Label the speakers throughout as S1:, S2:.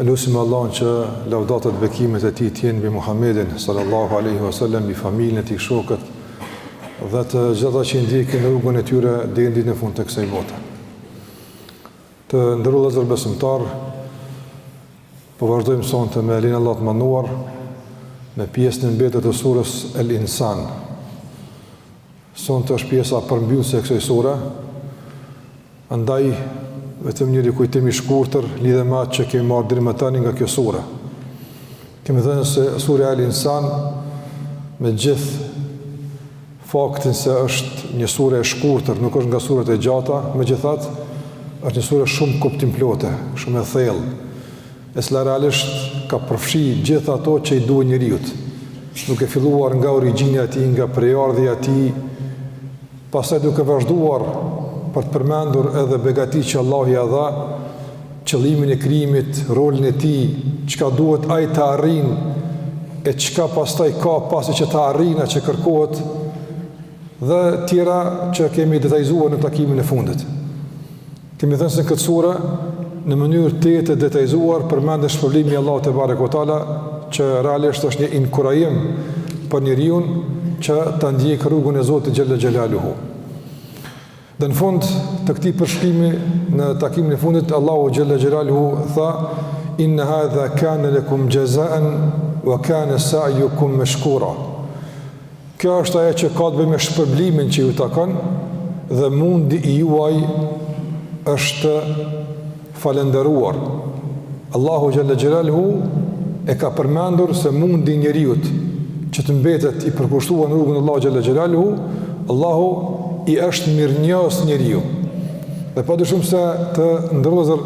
S1: Lusim Allahun që lavdatat e bekimet e tij të jenë mbi Muhamedin sallallahu alaihi wasallam, mbi familjen e tij, shokët dhe të gjithë ata që ndjekin rrugën e tyre deri në ditën e fundit të kësaj bote. Të nderuar vëllezër besimtarë, po vazhdojmë sonte me lejen e Allahut të madhëruar, me pjesën e mbetur të surës El Insan. Sonte është pjesa përmbyllëse e kësaj sure, andaj vetëm një rikujtim i shkurtër lidhe me atë që kemi marrë deri më tani nga kjo sure. Kemi thënë se surja Al Insan me gjithë faktin se është një sure e shkurtër, nuk është nga suret e gjata, megjithatë është një sure shumë kuptimplotë, shumë e thellë e cila realisht ka përfshi gjithë ato që i duhen njeriut, duke filluar nga origjina e tij, nga prejardhja e tij, pastaj duke vazhduar për të përmendur edhe begati që Allahu ia dha, qëllimin e krijimit, rolin e tij, çka duhet ai të arrijë e çka pastaj ka pasi që ta arrijë atë që kërkohet dhe tjera që kemi detajzuar në takimin e fundit. Kemi thënë se në këtë sure, në mënyrë tejet të detajzuar, përmendet shpërblimi i Allahut tebareke ve teala, që realisht është një inkurajim për njeriun që ta ndjekë rrugën e Zotit xhelle xhelaluhu. Dhe në fund të këtij përshkrimi, në takimin e fundit, Allahu xhelle xhelaluhu tha, Inna hadha kane lekum xhezaen, wa kane sajukum meshkura. Kjo është ajo që ka të bëjë me shpërblimin që ju takon dhe mundi i juaj është falënderuar. Allahu xhalla xhelalu e ka përmendur se mundi i njeriut që të mbetet i përkushtuar në rrugën e Allahut xhalla xhelalu, Allahu i është mirënjohës njeriut. Dhe pa dyshim se të nderuar vëllezër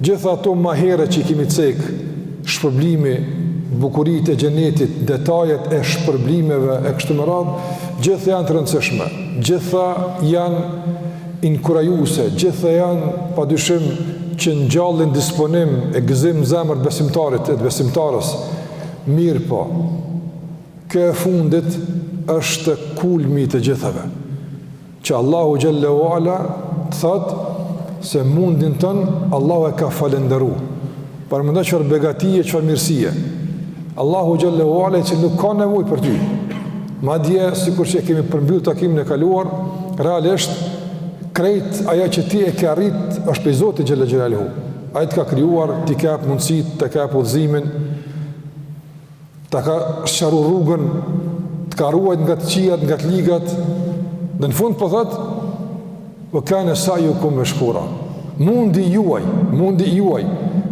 S1: Gjitha ato më herët që i kemi cek, shpërblimi, bukuritë e xhenetit, detajet e shpërblimeve e kështu me radhë, gjitha janë të rëndësishme, gjitha janë inkurajuese, gjitha janë pa dyshim që ngjallin disponim e gëzim zemrës të besimtarit e të besimtares. Mirëpo, kjo e fundit është kulmi i të gjithave. Që Allahu xhalla u ala thot se mundin tënd Allahu e ka falënderu. Por mendo çfarë begatie, çfarë mirësie. Allahu xhalla u ala që nuk ka nevojë për ty. Madje sikur që e kemi përmbyll takimin e kaluar, realisht krejt ajo që ti e ke arrit është prej Zotit xhalla xhelalu. Ai të ka krijuar, t'i ka jap mundësitë, ta ka jap udhëzimin, Ta ka qaru rrugën, të ka ruajt nga të kqijat, nga të ligat, dhe në fund po thotë, ve kane sa'jukum meshkura. Mundi juaj, mundi juaj,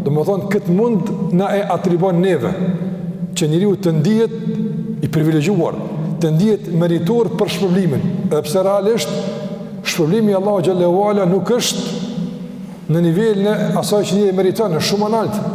S1: domethonë, këtë mund na e atribon neve, që njeriu të ndihet i privilegjuar, të ndihet meritor për shpërblimin, edhe pse realisht, shpërblimi i Allahut xhelle ve ala nuk është në nivelin e asaj që njeri meriton, është shumë ma naltë,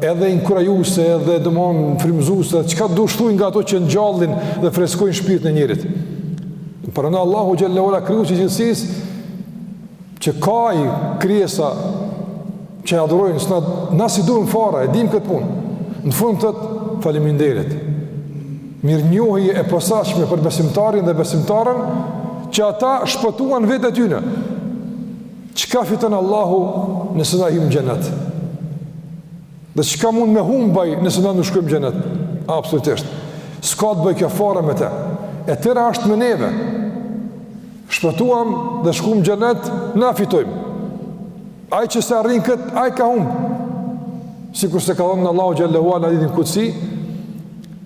S1: edhe inkurajuese edhe domthon frymëzuese çka dush thuj nga ato që ngjallin dhe freskojnë shpirtin e njerit pra Allahu xhelle ve ala krijuesi i gjithësisë që ka ai krijesa që e adhurojnë se na s'i duhemi fare e dim këtë punë në fund thot faleminderit mirënjohje e posaçme për besimtarin dhe besimtaren që ata shpëtuan veten e tyne Çka fiton Allahu nëse na hymë n'xhenet? Dhe çka mund me humbaj nëse na nuk shkojmë n'xhenet? Absolutisht. S'ka të bëjë kjo fare me te. E tëra është me neve. Shpëtuam dhe shkum n'xhenet, na fitojmë. Ai që s'e arrin këtë, ai ka humbë. Sikurse ka thonë Allahu xhelle ve ala, në hadithin kudsi,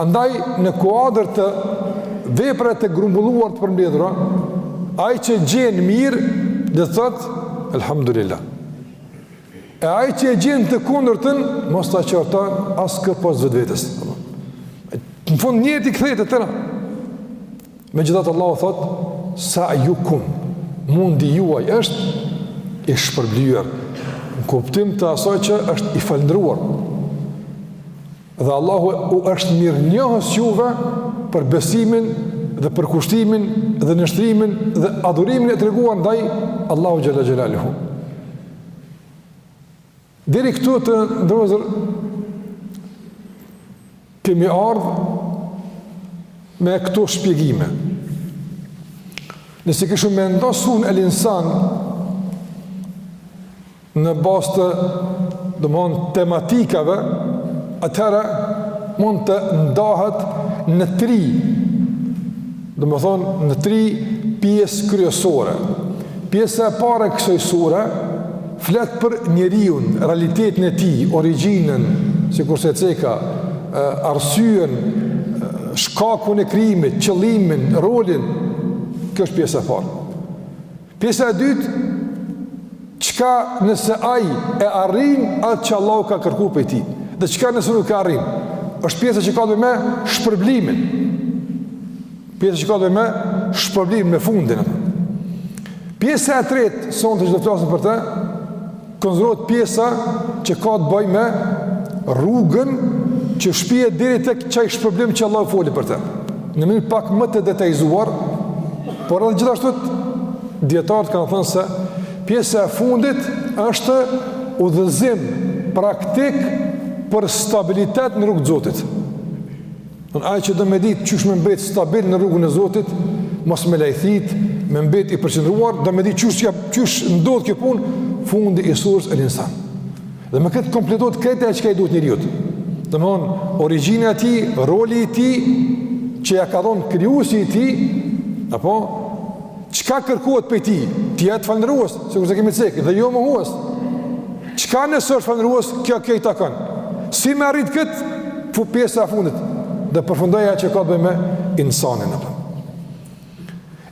S1: Andaj, në kuadër të veprave të grumbulluara të përmbledhura, ai që gjen mirë, le të thotë elhamdulillah. E ai që e gjen të kundërtën, mos ta qorton askë pos vetvetes. Në fund njerit i kthehen tëna. Megjithatë Allahu thotë sa'jukum mundi juaj është i shpërblyer në kuptim të asaj që është i falënderuar Dhe Allahu u është mirënjohës juve për besimin dhe përkushtimin dhe nënshtrimin dhe adhurimin e treguar ndaj Allahu xhelle xhelaluhu. Deri këtu të nderuar vllezër kemi ardhë me këto shpjegime. Nëse kishim me nda suren El-Insan në bazë të, domthonë, tematikave, atëherë mund të ndahet në tri, domthonë, në tri pjesë kryesore. Pjesa e parë e kësaj sure flet për njeriun, realitetin e tij, origjinën, sikurse e ceka, arsyen, shkakun e krijimit, qëllimin, rolin. Kjo është pjesa e parë. Pjesa e dytë, çka nëse ai e arrin atë që Allahu ka kërku prej tij, dhe çka nëse nuk e arrin? Është pjesa që ka të bëjë me shpërblimin. Pjesa që ka të bëjë me shpërblimin me fundin. Pjesa e tretë, sonte që do të flasim për te, konkretizohet pjesa që ka të bëjë me rrugën që shpije deri tek qaj shpërblim që Allahu foli për të. Në mënyrë pak më të detajzuar, por edhe gjithashtu dijetarët kanë thënë se pjesa e fundit është udhëzim praktik për stabilitet në rrugë të Zotit. Ai që do me ditë qysh me mbet stabil në rrugën e Zotit, mos me lajthit, me mbet i përqendruar, do me ditë qysh, ja, qysh ndodh kjo punë, fundi i surës el-Insan. Dhe me këtë kompletohet krejt ajo çka i duhet njeriut. Domethonë, origjina e tij, roli i tij, që ia ka dhonë krijuesi i tij, apo, Çka kërkohet prej tij? Të jetë falënderues, sikurse kemi cekë, dhe jo mohues. Çka nëse është falënderues, kjo kjo i takon. Si me arrit kët? Fu pjesa e fundit. Dhe përfundoi ajo që ka të bëjë me insanin apo.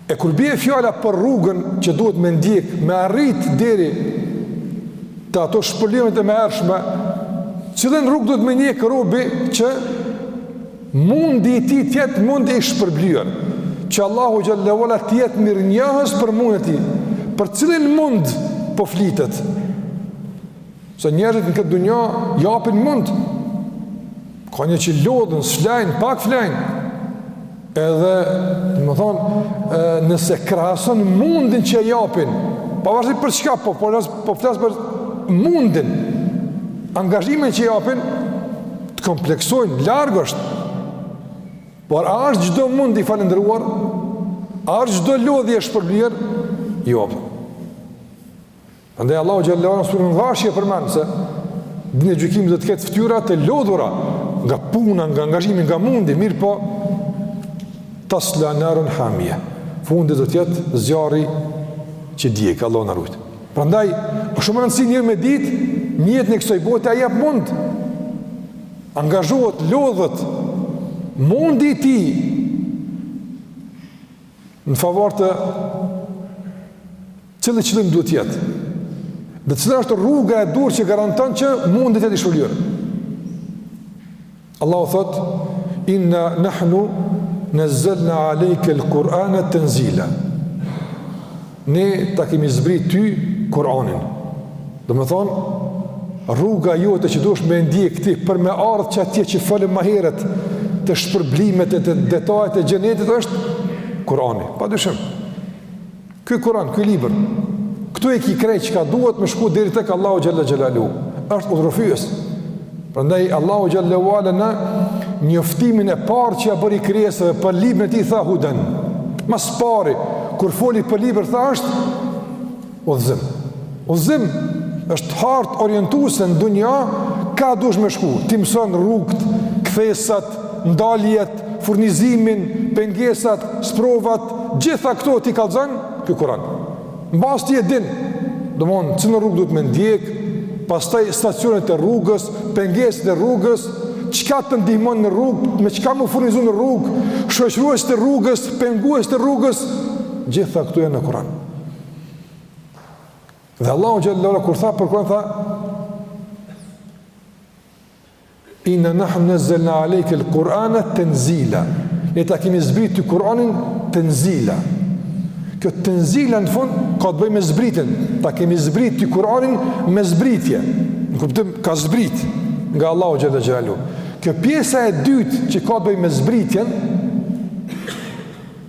S1: E kur bie fjala për rrugën që duhet me ndjek, me arrit deri te ato shpërblimet e mëhershme, cilën rrugë duhet me ndjek robi që Mundi i tij të jetë mund i shpërblyer, që Allahu xhelle ve ala të jetë mirënjohës për mundin e tij. Për cilin mund po flitet? Se njerëzit në këtë dunja japin mund. Ka një që lodhen, s'flejnë, pak flejnë. Edhe, domethonë, nëse krahason mundin që japin, pavarësisht për çka po, po, po flas për mundin, angazhimin që japin, Të kompleksojnë, larg është. Por a është çdo mund i falënderuar? A është çdo lodhje e shpërblyer? Jo. Prandaj Allahu xhelle ve ala suren Gashije përmend se ditën e gjykimit do të ketë ftyra të lodhura nga puna, nga angazhimi, nga mundi, mirëpo tasla naren hamije. Fundi do të jetë zjarri që djeg, Allahu na rujt. Prandaj, është shumë me rëndësi njeri me ditë, derisa në kësaj bote, ai jep mund, angazhohet, lodhet, mundi i tij, në favor të cilit qëllim duhet të jetë, dhe cila është rruga e duhur që garanton që mundi të jetë i shpërblyer. Allahu thot: "Inna nahnu nazzalna 'alejka al-Kur'ana tanzila." Ne ta kemi zbrit ty Kur'anin. Domethonë rruga jote që duhesh me ndjek ti për me ardh që atje që folëm më herët te shpërblimet e te detajet e xhenetit është Kur'ani. Padyshim. Ky Kur'an, ky libër, këtu e ki krejt çka duhet me shku deri tek Allahu xhelle xhelaluhu. Është udhërrëfyes. Prandaj Allahu xhelle ve ala në njoftimin e parë që ia bëri krijesave për librin e tij tha huden. Më së pari kur foli për libër tha është udhëzim. Udhëzim është hartë orientuese në dunja, ka duhet me shku, t'i mëson rrugët, kthesat, ndaljet, furnizimin, pengesat, sprovat, gjitha këto t'i kallëzon ky Kuran. Mbas ti e din, domethënë, cilën rrugë duhet me ndjek, pastaj stacionet e rrugës, pengesat e rrugës, çka të ndihmon në rrugë, me çka m'u furnizu në rrugë, shoqëruesit e rrugës, penguesit e rrugës, gjitha këto janë në Kuran. Dhe Allahu xhelle ve ala kur tha për Kur'an tha Inna nahnu nazzalna alayka al-Qur'ana tanzila. Ne ta kemi zbrit ty Kur'anin tanzila. Kjo tanzila në fund ka të bëjë me zbritjen. Ta kemi zbrit ty Kur'anin me zbritje. Në kuptim ka zbrit nga Allahu xhelle xhelaluhu. Kjo pjesa e dytë që ka të bëjë me zbritjen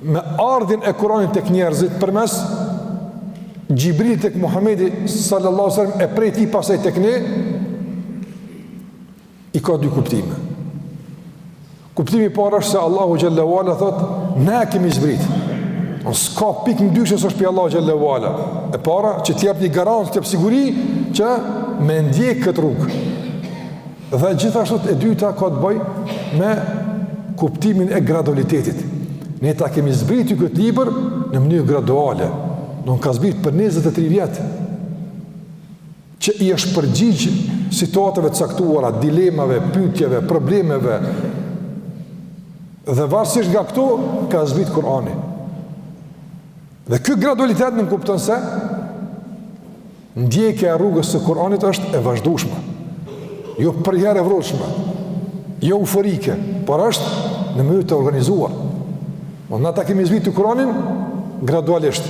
S1: Me ardhjen e Kur'anit tek njerëzit përmes Xhibrilit tek Muhamedi sallallahu alaihi wasallam e prej tij pastaj tek ne i ka dy kuptime. Kuptimi i parë është se Allahu xhelle ve ala thotë ne e kemi zbrit. Domethënë s'ka pikë dyshimi se është prej Allahut xhelle ve ala. E para, që t'jep një garancë, t'jep siguri, që me e ndjekë këtë rrugë. Dhe gjithashtu e dyta ka të bëjë me kuptimin e gradualitetit. Ne ta kemi zbrit ty këtë libër në mënyrë graduale. Domethënë ka zbrit për 23 vjet që i është përgjigj situatave të caktuara, dilemave, pyetjeve, problemeve. Dhe varësisht nga këto ka zbritur Kur'ani. Dhe ky gradualitet nënkupton se Ndjekja e rrugës së Kur'anit është e vazhdueshme. Jo përnjëherë e vrullshme. Jo euforike, por është në mënyrë të organizuar. Po na ta kemi zbrit ty Kur'anin gradualisht.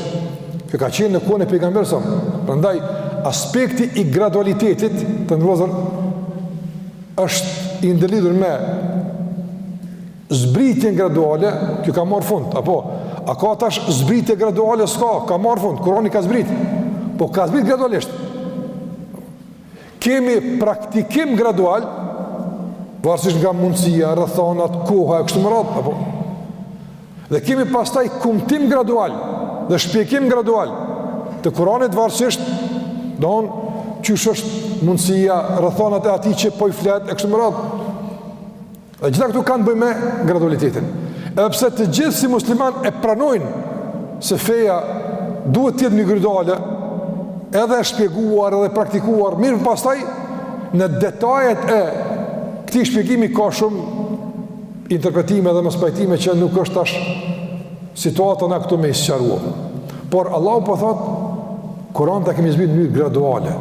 S1: Kjo ka qenë në kohën e pejgamberit sa. Prandaj aspekti i gradualitetit tedarruxh është i ndërlidhur me zbritjen graduale, kjo ka marrë fund, apo, a ka tash zbritje graduale, s'ka, ka marrë fund, Kurani ka zbrit, po ka zbrit gradualisht. Kemi praktikim gradual, varësisht nga mundësia, rrethanat, koha, e kështu me radhë, apo. Dhe kemi pastaj kumtim gradual, dhe shpjegim gradual, të Kuranit varësisht, domethënë, qysh është mundësia, rrethanat e atij që po i flet, e kështu me radhë, Dhe gjitha këto kanë të bëjnë me gradualitetin. Edhe pse të gjithë si muslimanë e pranojnë se feja duhet të jetë graduale, edhe e shpjeguar edhe e praktikuar, mirëpo pastaj në detajet e këtij shpjegimi ka shumë interpretime dhe mospajtime që nuk është tash situata na këtu me i sqaru. Por Allahu po thotë, Kur'anin ta kemi zbritur në mënyrë graduale.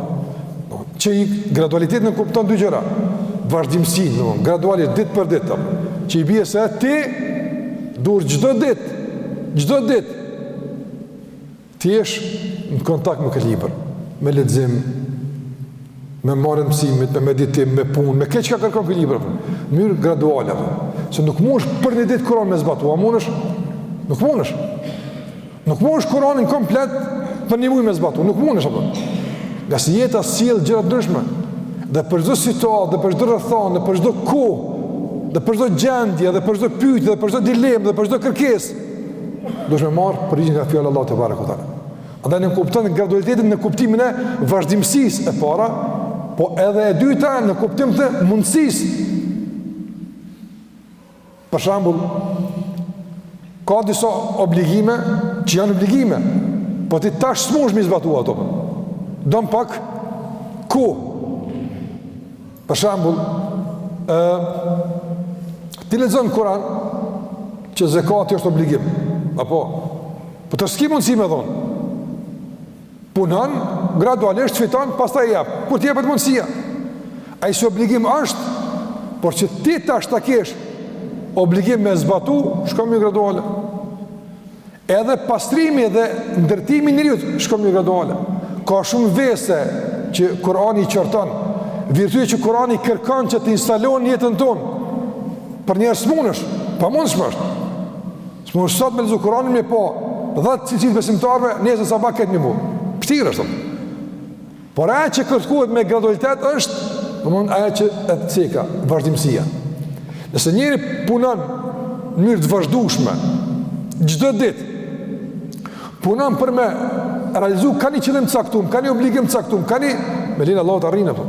S1: Që ky gradualiteti nënkupton dy gjëra. Vazhdimësi, do të gradualisht ditë për ditë. Që i bie se ti duhet çdo ditë, çdo ditë të jesh në kontakt me këtë libër, me lexim, me marrë mësime, me meditim, me punë, me atë çka kërkon ky libër, në mënyrë graduale, se nuk mundesh për një ditë Kur'an me zbatu, a mundesh? Nuk mundesh. Nuk mundesh Kur'anin komplet për një muj me zbatu, nuk mundesh, apo. Ngase jeta sjell gjëra të ndryshme, dhe për çdo situatë, dhe për çdo rrethanë, dhe për çdo kohë, dhe për çdo gjendje, dhe për çdo pytje, dhe për çdo dilemë, dhe për çdo kërkesë, dush me marrë përgjigjen nga fjala e Allahut tebareke ue teala. Andaj nënkupton gradualitetin në kuptimin e vazhdimësisë e para, po edhe e dyta në kuptim të mundësisë. Për shembull, ka disa obligime që janë obligime, po ti tash s'mush m'i zbatu ato. Don pak kohë për shembull ë ti lexon Kur'an që zekati është obligim. Apo po ti s'ki mundësi me dhon. Punon, gradualisht fiton, pastaj jep, kur të jepet mundësia. Ai si obligim është, por që ti tash ta kesh obligim me zbatu, shkon më graduale. Edhe pastrimi dhe ndërtimi i njeriut shkon më graduale. Ka shumë vese që Kurani i qorton, virtyte që Kurani kërkon që të instalohen në jetën tonë. Përnjëherë s'munësh, e pamundshme është. S'munësh sot me lexu Kuranin me pa, dhe cilësitë e besimtarve, njëzet, sa ba ki për një muj. Vështirë është. Por ajo që kërkohet me gradualitet është, pra mu ajo që e ceka, vazhdimësia. Nëse njeri punon në mënyrë të vazhdushme, çdo ditë, punon për me realizu, ka një qëllim të caktum, ka një obligim të caktum, ka një, me lejen e Allahut e arrin, apo.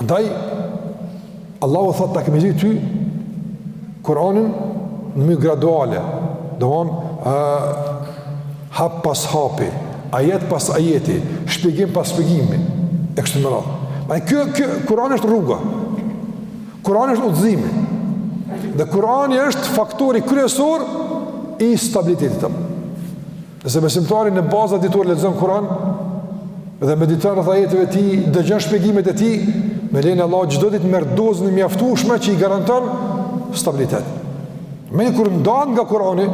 S1: Andaj, Allahu thotë ta kemi zbrit ty, Kur'anin në mënyrë graduale, domethënë hap pas hapi, ajet pas ajeti, shpjegim pas shpjegimi e kështu me radhë. A kjo kjo Kur'ani është rruga. Kur'ani është udhëzimi. Dhe Kur'ani është faktori kryesor i stabilitetit. Nëse besimtari në baza ditore lexon Kur'an dhe mediton rreth ajeteve të tij, dëgjon shpjegimet e tij, me lejen e Allahut çdo ditë merr dozën e mjaftueshme që i garanton stabilitet. Mirëpo kur ndahet nga Kur'ani,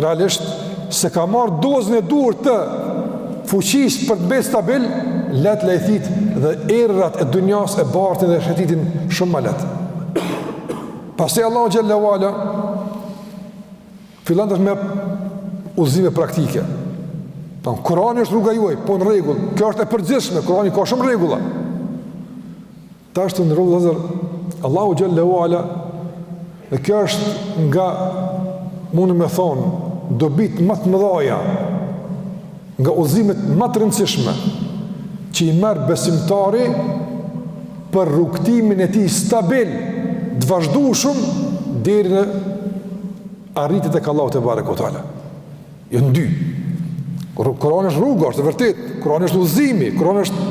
S1: realisht s'e ka marrë dozën e duhur të fuqisë për të mbet stabil, lehtë lajthit dhe erërat e dunjas e bartin dhe shëtitin shumë më lehtë. Pastaj Allahu xhel-le ue ala Fillon tash me udhëzime praktike. Ta në Kurani është rruga juaj, po në rregull, kjo është e përgjithshme, Kurani ka shumë rregulla. Tash të na udhëzojë Allahu xhelle ue ala, dhe kjo është nga, mund me thonë, dobitë ma të mëdhaja, Nga udhëzimet më të rëndësishme që i merr besimtari për rrugëtimin e tij stabil, të vazhdueshëm deri në arritje tek Allahu tebareke ue teala. Janë dy. Kurani është rruga, është e vërtetë, Kurani është udhëzimi, Kurani është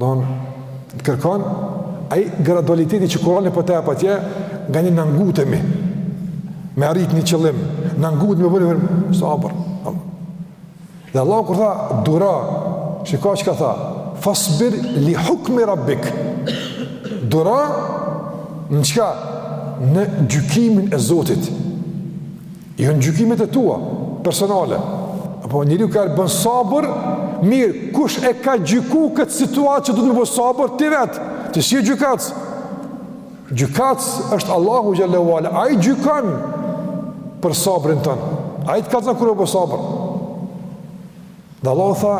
S1: Don kërkon ai gradualiteti që Kurani po ta jep atje, nganjëherë na ngutemi me arrit një qëllim, na ngutemi, bo sabër. Dhe Allahu kur tha duro, shiko çka tha, fasbir li hukmi rabbik. Duro në çka? Në gjykimin e Zotit. Jo në gjykimet e tua, personale. A po njeriu kur bën sabër, mirë, kush e ka gjyku këtë situatë që duhet me bo sabër, ti vetë, ti s'je gjykatës. Gjykatës është Allahu xhelle ue ala, Ai gjykon për sabrin ton, Ai të kallzon kur me bo sabër. Dhe Allahu tha,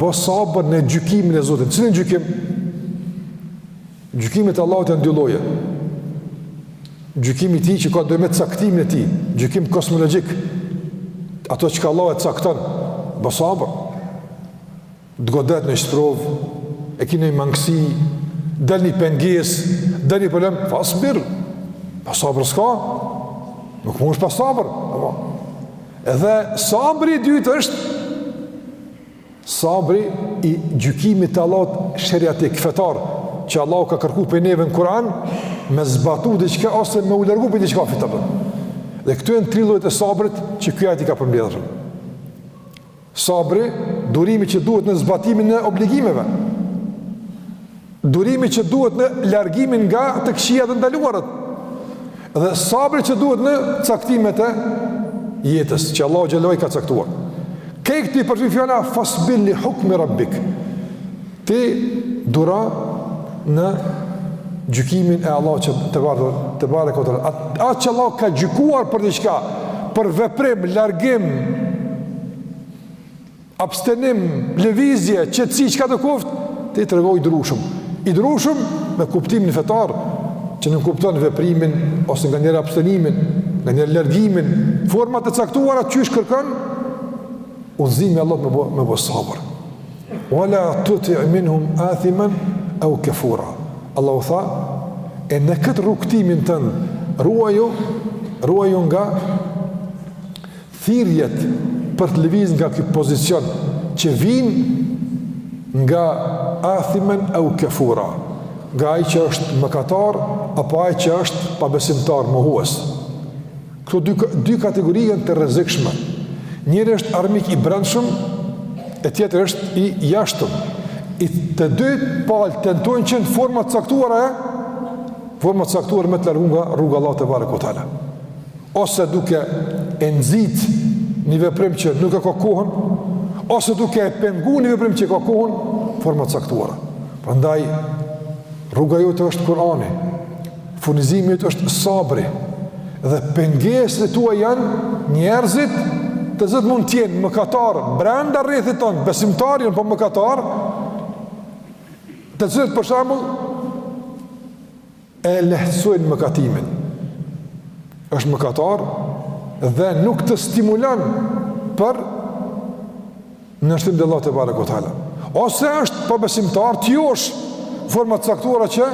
S1: bo sabër në gjykimin e Zotit. Cilin gjykim? Gjykimet e Allahut janë dy lloje. Gjykimi i tij që ka të bëjë me caktimin e tij, gjykim kosmologjik. Ato që Allahu e cakton, bo sabër. Të godet noj sprovë, e ke një mangësi, del një pengesë, del një problem, fasbir. Pa sabër s'ka. Nuk mundesh pa sabër. Edhe sabri i dytë është Sabri i gjykimit të Allahut sheriatik, fetar, që Allahu ka kërku prej neve në Kur'an, me zbatu diçka ose me u largu prej diçkafit. Dhe këtu janë tri llojet e sabrit që ky ajet i ka përmbledhë. Sabri, durimi që duhet në zbatimin e obligimeve. Durimi që duhet në largimin nga të këqijat, të ndaluarat dhe sabri që duhet në caktimet e jetës që Allahu xhelle ue ala i ka caktuar. Krejt këto i përfshin fjala fasbir li hukmi rabbik. Ti duro në gjykimin e Allahut tebareke ue teala. Atë që Allahu ka gjykuar për diçka, për veprim, largim, abstenim, lëvizje, qetësi, çka të koftë, ti tregohu i drushëm. I drushëm me kuptimin fetar, që nënkupton veprimin, ose nga njerë abstenimin, nga njerë largimin, format e caktuara qysh kërkon udhëzimi i Allahut me bo, me bo sabër. Wala tuti minhum athiman eu kefura. Allah u tha, e në këtë rrugëtimin tënd, ruaju, ruaju nga Thirrjet për të lëvizë nga ky pozicion që vijnë nga athimen eu kefura, nga ai që është mëkatar apo ai që është pabesimtar mohues. Këto dy dy kategori janë të rrezikshme. Njëri është armik i brendshëm, e tjetri është i jashtëm. E të dy palë tentojnë që në forma të caktuara e forma të caktuara me të largu nga rruga e Allahut tebareke ue teala. ose duke e nxit një veprim që nuk e ka kohën, ose duke e pengu një veprim që e ka kohën, forma caktuara. Prandaj, rruga jote është Kurani, furnizimi yt është sabri, dhe pengesat e tua janë njerëzit të cilët mund të jenë mëkatarë, brenda rrethit tonë, besimtarë janë, po mëkatarë, të cilët për shembull, e lehtësojnë mëkatimin. Është mëkatar dhe nuk të stimulon për nënshtrim te Allahu tebareke ue teala. Ose është pabesimtar të josh forma të caktuara që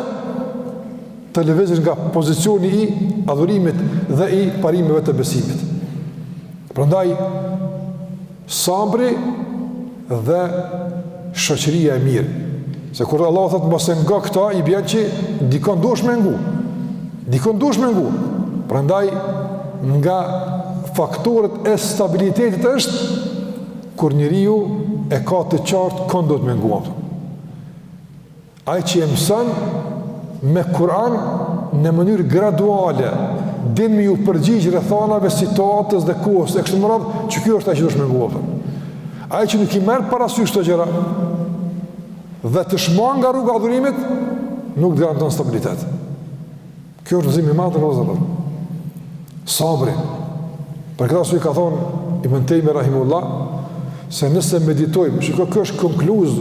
S1: të lëvizësh nga pozicioni i adhurimit dhe i parimeve të besimit. Prandaj, Sabri dhe shoqëria e mirë. Se kur Allahu thotë mos i ngo këta, i bjen që dikënd duhesh me ngu. Dikënd duhesh me ngu. Prandaj nga faktorët e stabilitetit është kur njeriu e ka të qartë kënd do me nguat. Ai që të mëson me Kur'an në mënyrë graduale, din me ju përgjigj rrethanave, situatës dhe kohës e kështu me radhë, që ky është ai që duhesh me ngu. Ai që nuk i merr parasysh këto gjëra dhe të shmang nga rruga e adhurimit, nuk të garanton stabilitet. Kjo është udhëzim i madh i Allahut. Sabri. Për këtë arsye ka thonë Ibn Tejmije rahimullah se nëse meditojmë, shiko kjo është konkluz,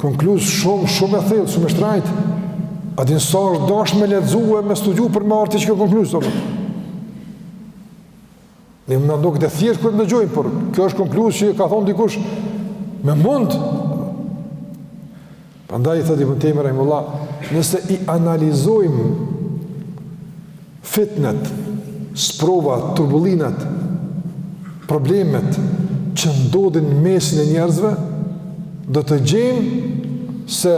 S1: konkluz shumë shumë e thellë, shumë e shtrajtë. A din sa është dasht me lexu, me studiu për me arrit te kjo konkluz sot. Ne mund t'na doket e thjesht kur e dëgjojmë, por kjo është konkluzë që ka thonë dikush me mund. Prandaj, thotë Ibn Tejmije, Rahimullah, nëse i analizojmë fitnet, sprovat, turbullinat, problemet që ndodhin në mesin e njerëzve, do të gjejmë se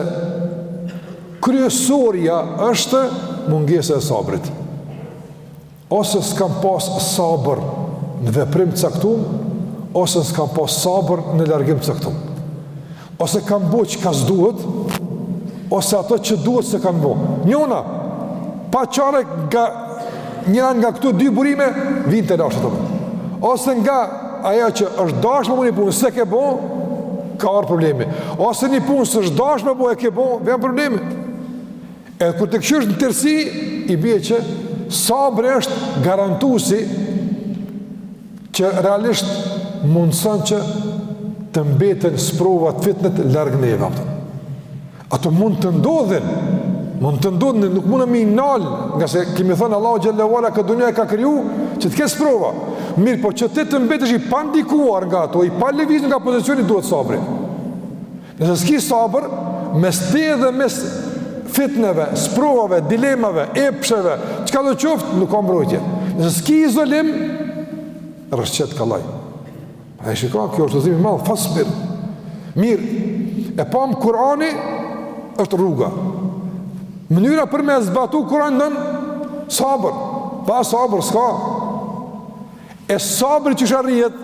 S1: kryesorja është mungesa e sabrit. Ose s'kam pas sabër në veprim të caktum, ose s'kam pas sabër në largim të caktum. Ose kam bo çka s'duhet, ose ato që duhet s'e kam bo. Njona, pa çare nga njëra nga këto dy burime, vijnë telashet. Ose nga ajo që është dashtë me bo një punë, s'e ke bo, ka ardh problemi. Ose një punë, s'është dashtë me bo, e ke bo, vjen problemi. Edhe kur të kqyrsh në tërsi, i bje që sabri është garantuesi që realisht mundëson që të mbeten sprovat fitnet larg neve. Ato mund të ndodhin, mund të ndodhin, nuk mundna me i nalë, ngase kemi thënë Allahu xhel-le ue ala këtë dunja e ka kriju, që të ketë sprova. Mirëpo, që ti të mbetesh i pandikuar nga ato, i palëviz nga pozicioni duhet sabri. Nëse s'ki sabër, mes ti dhe mes fitneve, sprovave, dilemave, epsheve, çka do qoftë, nuk ka mbrojtje. Nëse s'ki izolim, rrëshqet kollaj. A e shika, kjo është udhëzimi madhë, fasë mirë. Mirë, e pamë Kurani, është rruga. Mënyra për me e zbatu Kuranin don sabër. Pa sabër, s'ka. E sabri qysh arrihet?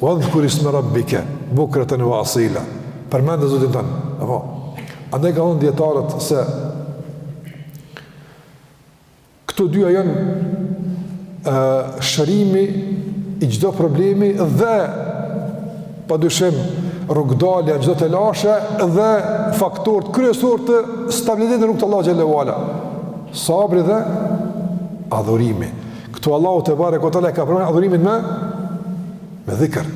S1: Uedhkur isme rabbike bukreten ue esila, përmende Zotin tënd, e po, andaj kanë thonë dijetarët se, këto dyja janë shërimi i çdo problemi dhe, pa dyshim, rrugëdalja në çdo telashe dhe faktorët kryesorë të stabilitetit në rrugë të Allahut xhel-le ue ala, sabri dhe adhurimi. Këtu Allahu tebareke ue teala ka përmend adhurimin me me dhikr.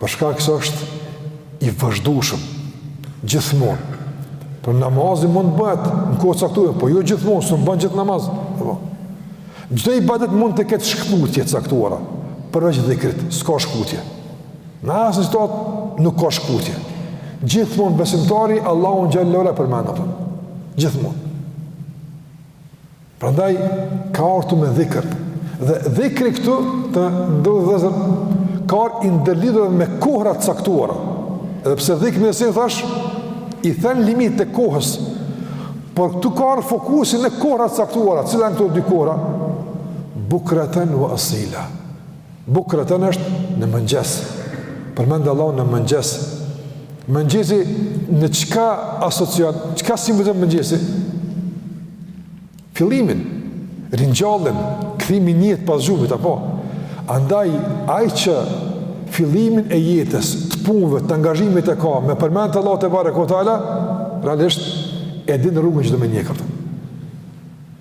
S1: Për shkak se është i vazhdueshëm gjithmonë. Po namazi mund të bëhet në kohë caktuar, po jo gjithmonë, s'u bën gjithë namaz. Apo. Çdo ibadet mund të ketë shkputje caktuara përveç dhikrit, s'ka shkputje. Në asnjë stat nuk ka shkputje. Gjithmonë besimtari Allahun xhel-le ue ala përmend atë. Gjithmonë. Prandaj ka ardhur me dhikr. Dhe dhikri këtu të nderuar vëllezër ka ardhur i ndërlidhur me kohëra të caktuara. Edhe pse dhikri më s'i thash i njeh limit të kohës. Por këtu ka ardhur fokusi në kohëra të caktuara. Cila janë këto dy kohëra? Bukratan wa asila. Bukratan është në mëngjes. Përmend Allahun në mëngjes. Mëngjesi në çka asocion? Çka simbolizon mëngjesi? Fillimin, ringjalljen, kthimin në jetë pas gjumit apo. Andaj ai që fillimin e jetës, të punëve, të angazhimit, e ka me përmend Allahun tebareke ve teala, realisht e din rrugën që do me ndjek.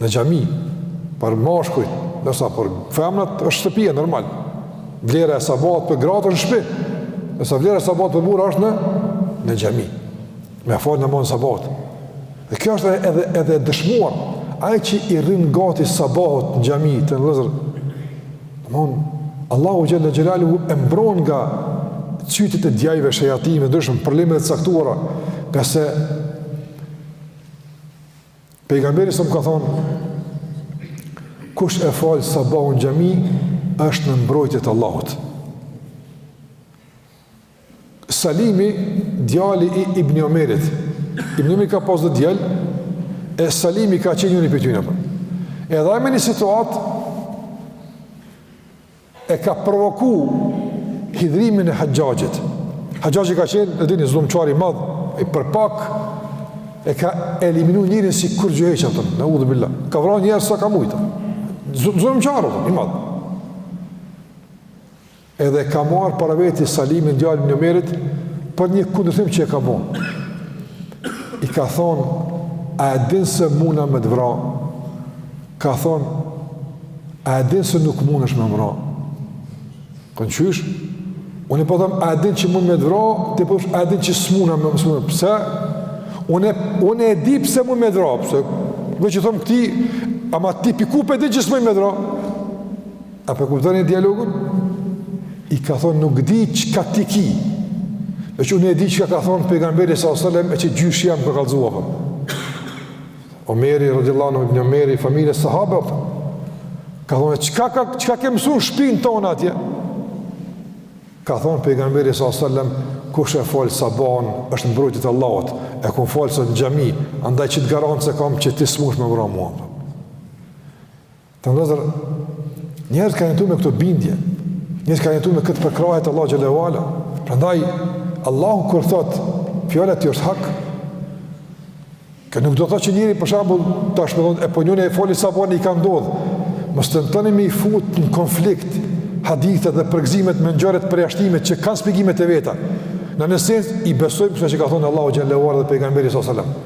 S1: në xhami për mashkujt, ndërsa për femrat është shtëpia normal. Vlera e sabahut për gratë është në shtëpi. Ndërsa vlera e sabahut për burra është në në xhami. Me fal namaz sabahut. Dhe kjo është edhe edhe dëshmuar. Ai që i rrin gati sabahut në xhami, vëllezër. Domthon Allahu xhel-le xhelaluhu e mbron nga cytjet e djajve shejtanëve, ndryshëm problemeve të caktuara, nga se Pejgamberi s.a.s. ka thonë, kush e falë sabahun në xhami, është në mbrojtje të Allahut. Salimi, djali i Ibni Omerit, Ibni Omeri ka pas dhetë djem, e Salimi ka qenë njoni prej tyne. Edhe ai me një situatë, e ka provoku' hidhrimin e Haxhaxhit. Haxhaxhi ka qenë, e dini, zullumqar i madh, e për pak e ka eliminu njërin sikur gjë hiç, neudhubil-lah. Ka vra njerëz sa ka mujt. Zullumqar, i madh. Edhe ka marrë para veti Salimin, djalin e Ibn Omerit për një kundërshtim që e ka bon. I ka thonë, a e din se muna me të vra? Ka thonë, a e din se nuk munësh me më vra? Ka thonë qysh? Unë po thom, a e din që mund me të vra? Ti po thua, a e din që s'mun me më vra? Pse? Unë, unë e di pse mund me të vra, pse? Do që thom këtë, ama ti prej ku po e din që s'muna me të vra? A po kuptoni dialogun? I ka thonë, nuk di çka ti ki. Dhe që unë e di çka ka thonë pejgamberi s.a.s. e qysh jam po kallzoj. Omeri radiallahu anhu Ibn Omeri, familje sahabe ofta. Ka thonë çka ka çka ke mësuar në shpinë tonë atje? Ka thonë pejgamberi sallallahu alajhi wasallam kush e fal sabahun është në mbrojtje të Allahut. E kom fal sot në xhami, andaj qit garancë kam që ti s'mush me vra mua. Vllezër, njerëzit kanë jetu me këto bindje, njerëzit kanë jetu me këtë përkrahje t'Allahut xhel-le ue ala. Prandaj, Allahu kur thot, fjala e tij është hak, kjo nuk do të thot që njëri për shembull tash me thonë, e po njoni e fali sabahun i ka ndodhë, mos tentoni me i fut në konflikt, hadithet dhe përgëzimet me ngjarjet përjashtime që kanë shpjegimet e veta, na në esencë i besojmë kësaj që ka thonë Allahu xhel-le ue ala dhe pejgamberi s.a.s.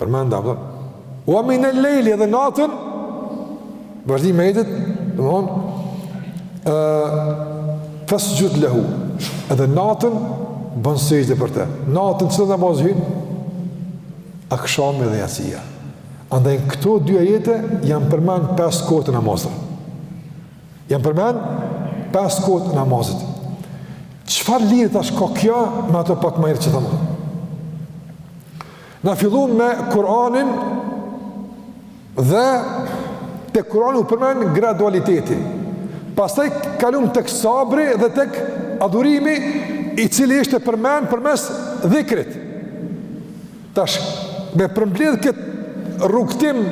S1: Përmende. Ue minel-lejli edhe natën, vazhdimi i ajetit, domethonë, fesxhud lehu, edhe natën, bën sexhde për te. Natën, cilët namaze hynë, akshami dhe jacia. Andaj në këto dy ajete janë përmend pesë kohë të namazit. Janë përmend pesë kohë të namazit. Çfarë lidhje tash ka kjo me ato pak më herët që thamë? Na fillum me Kur'anin dhe te Kur'ani u përmend gradualiteti. Pastaj kalum tek sabri dhe tek adhurimi i cili ishte përmend përmes dhikrit. Tash me përmbledh kët rrugtim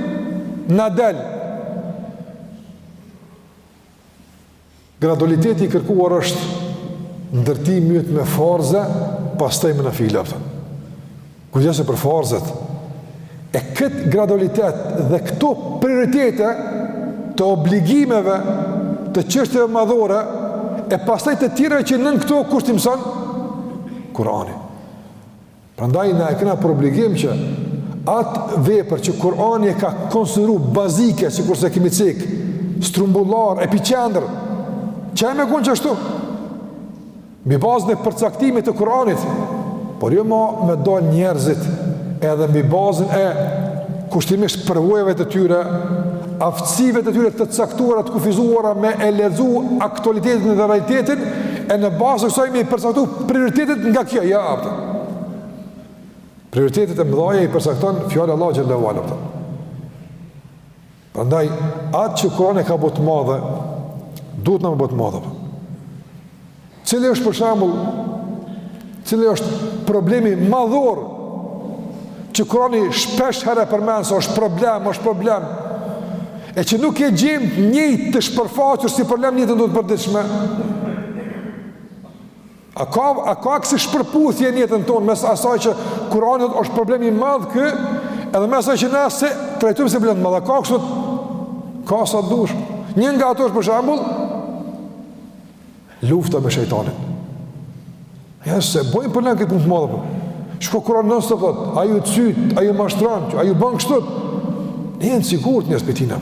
S1: na del Gradualiteti i kërkuar është ndërtimi yt me farze, pastaj me nafila. Kujdesi për farzet. E këtë gradualitet dhe këto prioritete të obligimeve të çështjeve madhore, e pastaj të tjerave që nën këto kush t'i mëson, Kurani. Prandaj na e kena për obligim që atë vepër që Kurani e ka konsideru bazike, sikurse kemi cek, strumbullar, epiqendër, qajo me kon qashtu mbi bazën e përcaktimit të Kur'anit, por jo ma me do njerëzit edhe mbi bazën e kushtimisht përvojeve të tyre, aftësive të tyre të caktuara të kufizuara me e lexu aktualitetin dhe realitetin e në bazë të kësaj me i përcaktu prioritetet nga kjo ja aftë. Prioritetet e mëdhaja i përcakton fjala e Allahut xhel-le ue ala. Prandaj atë që Kurani ka bo të madhe, duhet na me bo të madhe. Cili është për shembull, cili është problemi madhor që Kurani shpesh herë e përmend se është problem, është problem, e që nuk e gjejmë njëjtë të shpërfaqur si problem në jetën tonë të përditshme. A ka, a ka kësi shpërputhje në jetën tonë, mes asaj që Kurani thot është problem i madh ky, edhe mes asaj që ne s'e trajtujmë si problem të madh, a ka kështu, ka sa dush. Një nga ato është për shembull, Lufta me shejtanin. Njerëz s'e bëjmë problem këtë punë të madhe. Po. Shiko Kuran non stop po thotë. Ai ju cyt, ai ju mashtron, ai ju bën kështu. Ne jemi sigurt njerëz prej tina.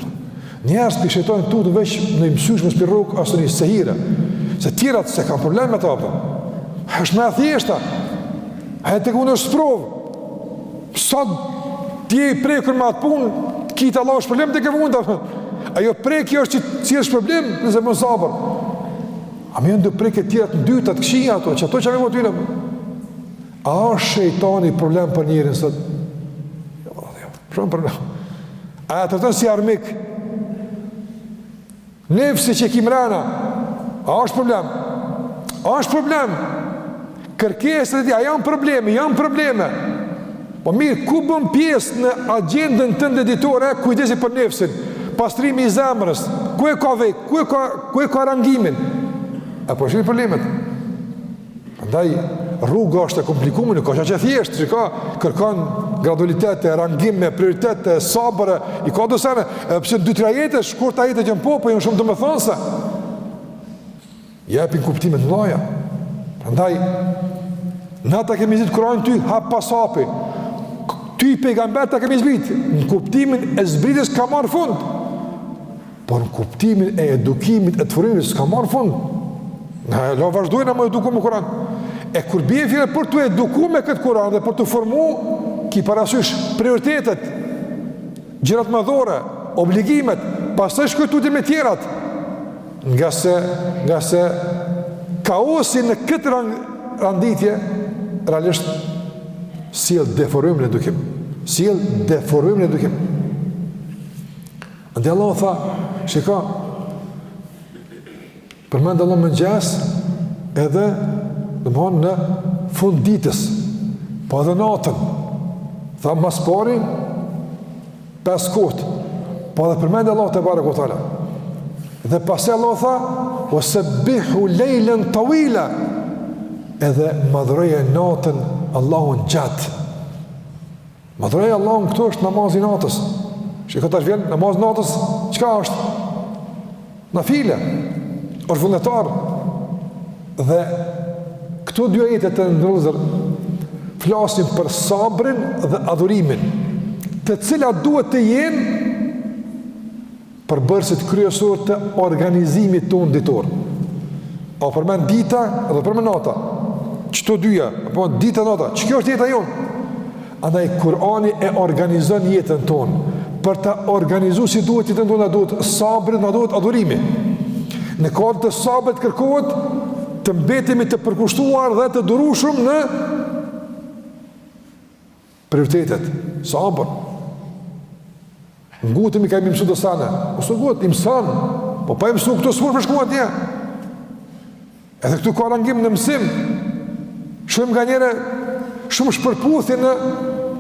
S1: Njerëz prej shejtanit tuten veç noj mësysh mos po i rrok a noj sehire. Se tjerat s'e kanë problem me ta apo. Është më e thjeshta. Ajo tek e fundit është sprovë. Sot ti je i prekur me atë punë, kjo te Allahu s'është problem tek e fundit. Ajo prekje është që s'është problem nëse bën sabër. Ama janë do prekje tjera të dyta të këqija ato, që ato që me më dyna. A është shejtani problem për njerin sot? Shumë problem. A e trajton si armik? Nefsi që e ki mrena, a është problem? A është problem? Kërkesat e tij, a janë probleme? Janë probleme. Po mirë, ku bën pjesë në agjendën tënde ditore, kujdesi për nefsin, pastrimi i zemrës, ku e ka vend, ku e ka, ku e ka rangimin? A po i shihni problemet? Andaj, rruga është e komplikume, nuk është aq e thjeshtë, shiko kërkon gradualitete, rangime, prioritete, sabëre, i ka do sene, edhe pse dy tre ajete, shkurt ajetet janë po, po janë shumë domethënëse. Japin kuptime të mëdhaja. Prandaj, na ta kemi zbritë Kuranin ty, hap pas hapi. Ty i pejgamber ta kemi zbritë, në kuptimin e zbritjes ka marrë fund. Por në kuptimin e edukimit e të formimit, s'ka marrë fund. Ne hala vazhdojmë me u eduku me Kuran. E kur bie fjala për t'u eduku me këtë Kuran dhe për t'u formu, ki parasysh prioritetet, gjërat madhore, obligimet, pastaj shko tutje me tjerat, ngase, ngase kaosi në këtë rang, renditje, realisht, sjell deformim në edukim. Sjell deformim në edukim. Dhe Allahu tha, shiko, përmende Allahun mëngjes, edhe domethënë në fund ditës, po edhe natën, tha më së pari, pesë kohët, po edhe përmende Allahun tebareke ve teala. Dhe pastaj Allahu tha, ve sebbihhu lejlen tavila, edhe madhëroje natën Allahun gjatë. Madhëroje Allahun këtu është namazi i natës. Shiko tash vjen namazi i natës, çka është? Nafile. Është vullnetar. Dhe këto dy ajete të nderuar vëllezër flasin për sabrin dhe adhurimin, të cilat duhet të jenë përbërësit kryesorë të organizimit tonë ditor. A përmendet dita dhe përmendet nata. Qëto dyja, apo dita nata, që kjo është jeta jonë? Andaj, Kurani e organizon jetën tonë. Për ta organizu si duhet jetën tonë, na duhet sabri, na duhet adhurimi. Në kuadër të sabrit kërkohet të mbetemi të përkushtuar dhe të durushëm në Prioritetet, sabër. Ngutet nji ka me i mësu do sene. Po s'po ngutet, i mëson. Po pa i mësu këto s'mun me shku atje. Edhe këtu ka rangim në mësim. Shumë nganjëherë, shumë shpërputhje në,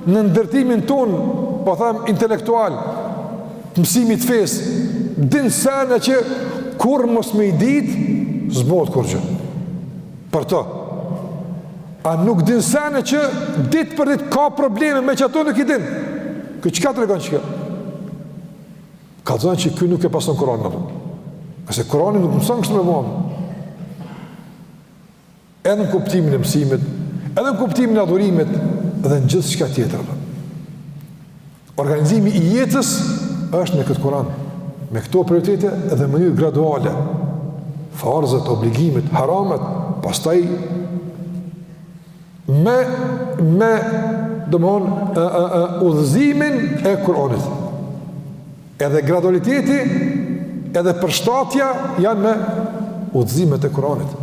S1: në ndërtimin tonë, po thamë, intelektual, të mësimit të fesë. Din sene që kurrë mos me i ditë, s'bohet kurgjë. Për to. A nuk din sene që ditë për ditë ka probleme meqë ato nuk i din. Kjo çka tregon që kjo? Kallzon që ky nuk e pason Kuranin. Se Kurani nuk mëson kështu me vu. Edhe në kuptimin e mësimit, edhe në kuptimin e adhurimit, edhe në gjithçka tjetër. Për. Organizimi i jetës është me këtë kuran, me këto prioritete dhe në mënyrë graduale, farzet, obligimet, haramet, pastaj me, me domethënë e, e, e, udhëzimin e kuranit. Edhe gradualiteti, edhe përshtatja janë me udhëzimet e kuranit.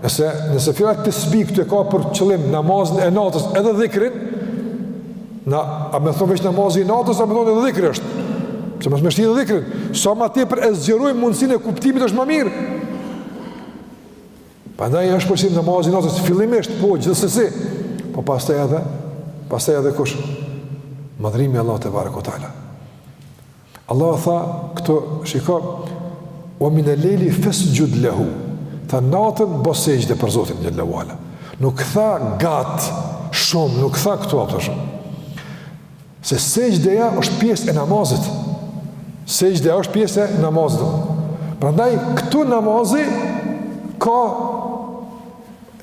S1: Nëse, nëse fjala tesbih këtu e ka për qëllim namazin e natës edhe dhikrin, na, a me thonë veç namazin e natës, a me thonë edhe dhikri është. Se mirë është me shti edhe dhikrin. Sa ma tepër e zgjerojmë mundësinë e kuptimit është ma mirë. Prandaj është përfshi namazi i natës, fillimisht, po, gjithsesi. Po pastaj edhe, pastaj edhe kush? Madhërimi i Allahut tebareke ve teala. Allah tha, këtu shiko, ve minel lejli fesxhud lehu, tha natën bo sexhde për Zotin xhel-le ve ala. Nuk tha gatë shumë, nuk tha këtu aptë shumë. Se sexhdeja është pjesë e namazit. Sexhdeja është pjesë e namazit. Prandaj, këtu namazi ka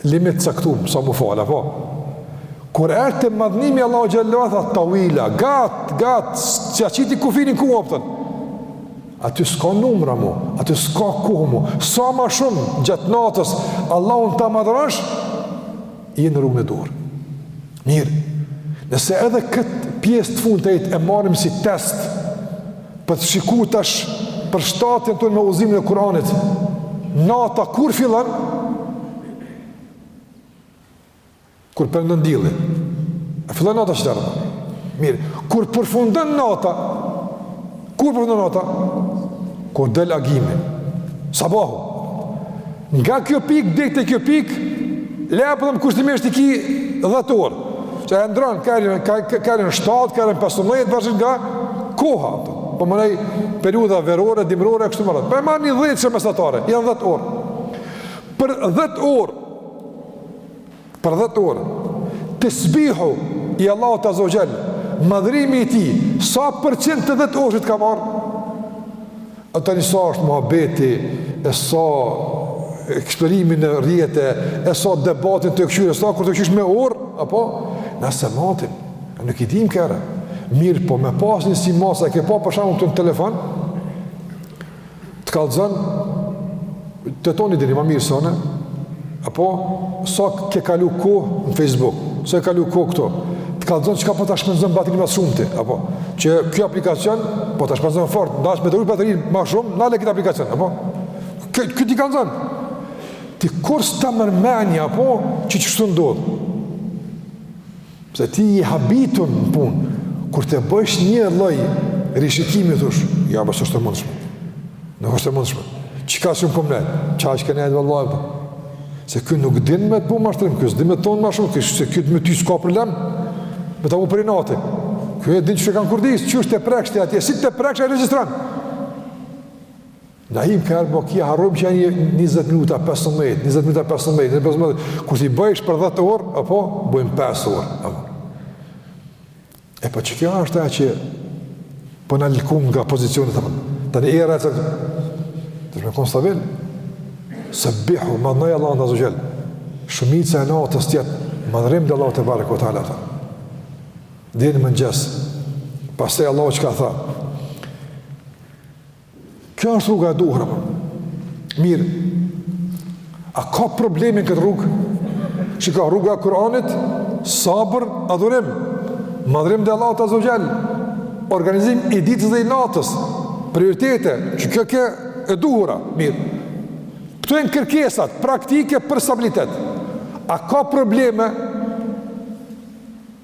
S1: Limit të caktum, sa m'u falë, po. Kur erdh te madhnimi, Allahu xhel-le tha tavila, gat, gat, s'e qiti kufinin, kupton? Aty s'ka numra mo, aty s'ka kohë mo, sa ma shumë gjatë natës, Allahun ta madhërosh, je në rrugë të mirë. Mirë, nëse edhe këtë pjesë të fundit të ajetit e marrim si test, për të shiku tash përshtatjen tonë me udhëzimin e Kur'anit, nata kur fillon? Kur perëndon dielli. E fillon nata që atëherë. Mirë, kur përfundon nata, Kur përfundon nata? Kur del agimi. Sabahu. Nga kjo pikë deri te kjo pikë, le ta themi kushtimisht i ki 10 orë. Se e ndrron ka herë, ka herë 7, ka herë 15, varësisht nga koha. Po mendoj, periudha verore, dimrore, kështu me radhë. Po e marrim një 10-she mesatare, janë 10 orë. Për 10 orë, Për dhjetë orë. Tesbihu i Allahut azza wa jall, madhërimi i Tij, sa përqind të dhjetë orëshit ta ka marrë? A tani sa është muhabeti, e sa eksplorimi në rrjete, e sa debati n' të këqyr, sa kur t'i këqyrsh me orë, apo? Nëse matim, nuk i dimë ka herë. Mirëpo, me pas një si masa, e ke pa për shembull këtu në telefon? të kallxon, tetanë e dini ma mirë se unë, apo sa ke kalu kohë në Facebook, sa ke kalu kohë këtu, të kallxon çka po ta shpenzon baterinë ma së shumti, apo qe, ky aplikacion po ta shpenzon fort, n' daç me e ru baterinë ma shumë, nale këtë aplikacion, apo ky t'i kallxon, ti kurrë s'ta merr mendja, apo që qështu ndodh, Pse ti i habitun në punë, kur të bojsh një lloj rishikimi, thush, jo besa, s'është e mundshme. Nuk është e mundshme. Çka, qaq shumë kom nejt? Qaq ke nejt, vallahi. Se ky nuk din me të bo mashtrim, ky s'din me të thonë ma shumë, se ky me ty s'ka problem, me të bo prej inati. Ky e din qysh e kanë kurdisë, qysh të prekësh ti atje, si të prekësh e regjistron. Na hijmë ka herë, po e harrojmë që janë 20 minuta, 15, 20 minuta, 15, 15 minuta, kur t'i bëjsh për 10 orë, apo, bëjmë 5 orë, apo. E po qe kjo është e që po na lëkund nga pozicioni, apo, të një era e cërë, qysh me konë stabil, sebbih-hu, madhëroje Allahun azza wa jall, shumica e natës të jetë madhërim ndaj Allahut tebareke ue teala, apo. Dhe në mëngjes, pastaj Allahu çka tha, Kjo është rruga e duhur apo? Mirë. A ka probleme në këtë rrugë? Qe ka rruga e Kur'anit, sabër, adhurim, madhërim ndaj Allahut azza wa jall, organizim i ditës dhe i natës, prioritete, qe kjo ke e duhura, mirë. Këto janë kërkesat, praktike për stabilitet. A ka probleme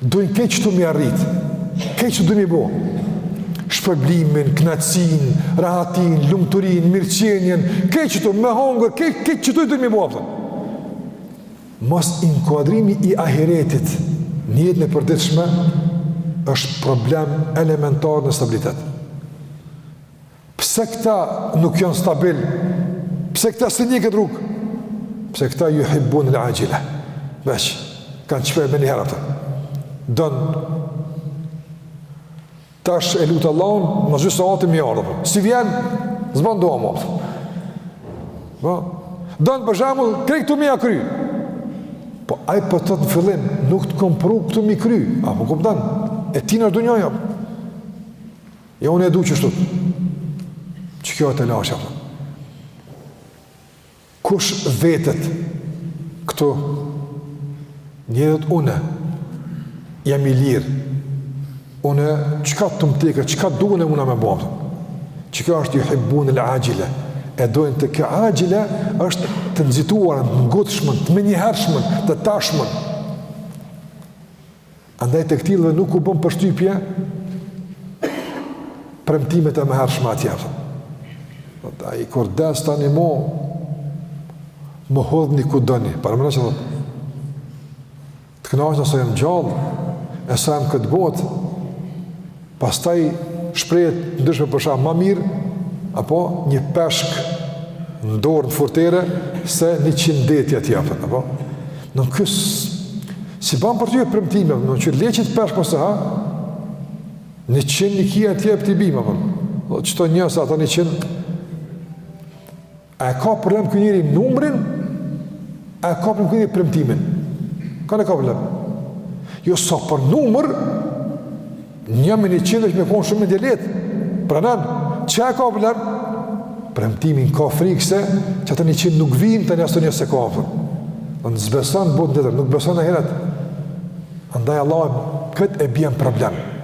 S1: Dojmë qështu me i arrit, qështu dojmë me i bo. Shpërblimin, kënaqësinë, rahatinë, lumturinë, mirëqenjen, qështu me hongër, qe, qështu dojmë me i bo. Mosinkuadrimi i ahiretit në jetën e përditshme është problem elementar në stabilitet. Pse këta nuk janë stabil? Pse këta s'e njek këtë rrugë? Pse këta juhibbune l-axhile? Veç, kanë qef menjëherë atë. Don, tash e lut Allahun, në gjysë sahati me i ardhë. S'i vjen, s'ban dua më atë. Po, don për shembull, krejt këtu me i kry. Po, ai po të thotë në fillim, nuk të kom pru këtu me i kry. A, po, këpë dënë, e ti në është dunjaja, Jo unë e du qështu. Qe kjo e telashe. Kush vetet këtu njerëzit unë jam i lirë. Unë çka të më teket, çka du e muna me bërë. Qe kjo është juhibbune l-axhile. E dojnë, e kjo axhile është të nxituarën, të ngutshmen, të menjëhershmen, të tashmen. Andaj të këtillëve nuk u bën përshtypje premtimet e mëhershme atje. Ai kur des tani mo më hudhni ku doni. Por mendoj që të kënaqna sa jam gjallë, e sa jam në këtë botë, Pastaj shprehet ndryshe për shembull më mirë apo një peshk në dorë në furtere se njëqind n'det t'i japën, apo. Nuk s'i bën përshtypje premtimi, që le qit peshk mos e ha. Njëqind i ki, t'i jep, t'i bi, apo. Do qato një se ata njëqind A e ka problem ky njeri numrin? A e ka problem ky njeri premtimin? Kah e ka problem? Jo sa so për numër, një me njëqind veç me konë shumë mendjelehtë, pranon, ça e ka problem? Premtimin ka frikë se, qata njëqind nuk vijnë të një asë të një se ka apëtën. S'beson botën tjetër, nuk beson në ahiret. Andaj Allah, këtë e bjen problem.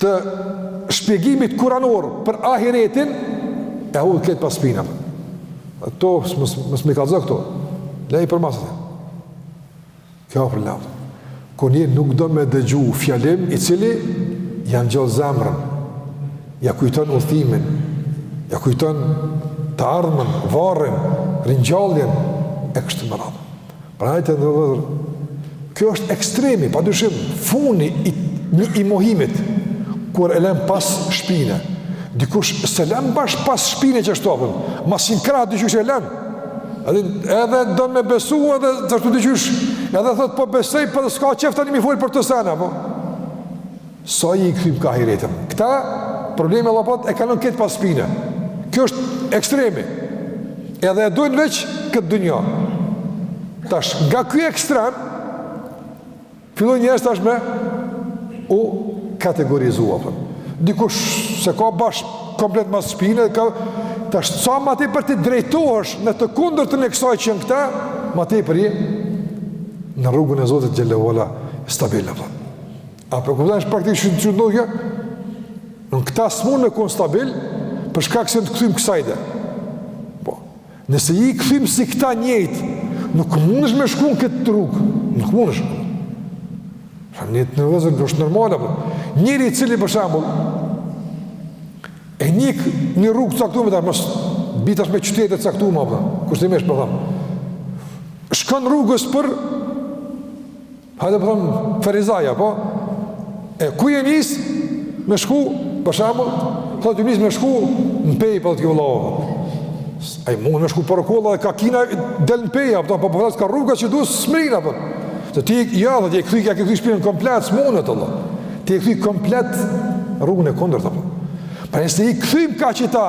S1: të shpjegimit kuranor për ahiretin, e hudh këtë pas shpine. Dhe thotë, mos m'i kallzo këto, lei për masë të. Kjo për lafë. Kur njëni nuk do me dëgju fjalim i cili ja ngjall zemrën, ja kujton udhëtimin, ja kujton të ardhmen, varrin, ringjalljen, e kështu me radhë. Pra hajde vëllezër, kjo është ekstremi, pa dyshim, funi i, një i mohimit, kur e len pas shpine. Dikush s'e len bash pas shpine qështu apo, mas që në krah dyqysh e len. Edhe, edhe do me besu edhe është ashtu dyqysh, edhe thotë po besoj, po dhe s'ka qef tani me i folë për këto sene, po. Sa je i kthym ka ahireti. Këta probleme lapat e kanë lon këtë pas shpine. Kjo është ekstremi. Edhe e dojnë veç këtë dunja. Tash, nga kjo ekstrem, fillojnë njerëzit tash me u kategorizu, a po. Dikush s'e ka bash komplet mas shpine, ka, tash, sa ma tepër ti drejtohesh në të kundërtën e kësaj që janë këta, ma tepër je në rrugën e Zotit xhele ve ala stabil. A po. A po kupton është praktikë që të qëtë kjo? Në këta s'mund me kon stabil, për shkak se të kthym kësajde. Po, nëse je i kthym si këta njëjtë, nuk mundesh me shku në këtë rrugë. Nuk mundesh. Shë një të nërëzër në është normale, a po. Njeri i cili për shembull, e nis një rrugë të caktume, dhe mësë bitash me qytete të caktume, a po, kushtimisht po them, shkon rrugës për Hajde po thom Ferizaj apo? E ku je nis? Me shku, për shembull, thotë nis me shku në Pejë po ti vëllai. Ai mund me shku për okolla e ka Kina del në Pejë apo po po ka rruga që duhet s'mrrin apo. Të ti ja do ti kthy ka kthy shpinën komplet s'munesh apo. Ti je kthy komplet rrugën e kundërt apo. Pra nëse je i kthym ka qëta,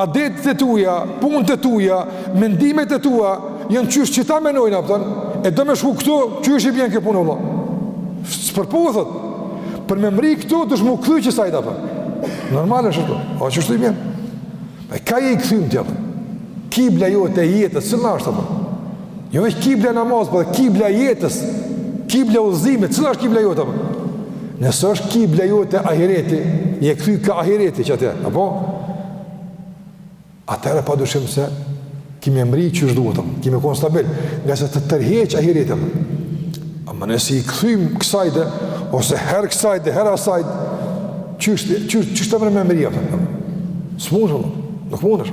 S1: adetet e tuja, punët e tuja, mendimet e tua, janë qysh qëta menojnë, a kupton, e do me shku këtu, qysh i bjen kjo punë, vlla. S'përputhet, për me mrri këtu, dush m'u kthy qësajta, a kupton. Normal është këtu, a qysh të i bjen? E ka je i kthym ti, a kupton. Kibla jote e jetës, cila është, a kupton. Jo veç kibla e namazit, po dhe kibla e jetës, kibla e udhëzimit, cila është kibla jote? Nëse është kibla jote ahireti, je kthy ka ahireti që atë, apo? Atëherë pa dyshim se ki me mrri qysh duhet, ki me kon stabil, ngase të tërheq ahireti, apo? Ama nëse je i kthym kësajde, ose herë kësajde, herë asajde, qysh ti mun me mrri, apo? S'mundesh, nuk mundesh.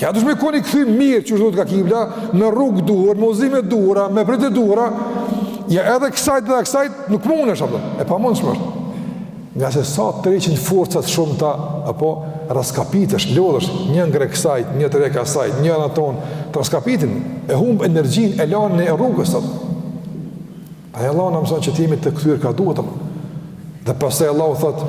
S1: Ja dush me kon i kthym mirë qysh duhet ka kibla, me rrugë duhur, me udhëzime duhura, me pritë duhura, ja edhe kësajt edhe kësajt nuk mundesh, a kupton, e pamundshme është. Ngase sa t'tërheqin forcat shumta, apo, raskapitesh, lodhesh, një t'ngreh kësajt, një t'ngreh asajt, një në tonë, të raskapitin, e humb energjinë, e lanë në rrugës, a kupton. Allahu na mëson që të jemi të kthyer ka duhet, a kupton. Dhe pastaj Allahu thotë,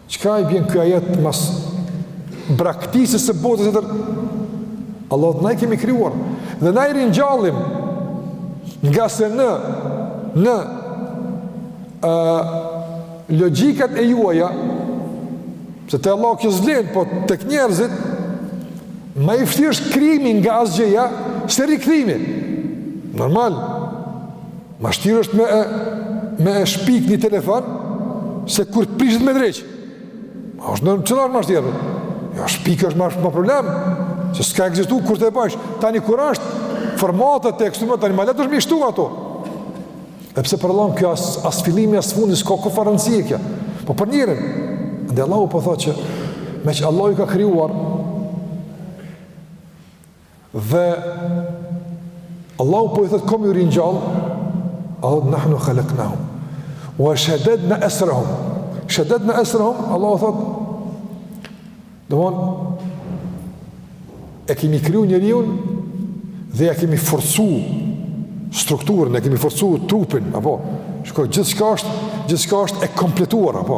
S1: Çka i bjen ky ajet mas braktisjes së botës së tërë? Allahu thotë na i kemi krijuar dhe na i ringjallim ngase në në ë uh, logjikat e juaja pse te Allahu kjo s'vlen po tek njerëzit ma i vështirë është krijimi nga asgjëja se rikthimi. Normal. Ma shtirë është me e, me e shpik një telefon, se kur të prishet me ndreq. Ma është në qëra është ma shtirë. Me shpik është ma, ma problem, se s'ka ekzistu kur ta bajsh. Tani kur është format të ekzistume, tani ma letë është mi shtu ato. Dhe pse për Allahun kjo as, as fillimi, as fundi, s'ka kurfarë rëndësie kjo. Po për njerin, dhe Allahu po thot që, meqë Allahu ka krijuar, Dhe Allahu po i thotë kom me ju ringjall, e thotë nahnu khalaqnahum wa shadadna asrahum. Shadadna asrahum, Allahu thotë domethonë e kemi kriju njeriun dhe ia kemi forcu strukturën, e kemi forcu trupin, apo shko gjithçka është gjithçka është e kompletuar, apo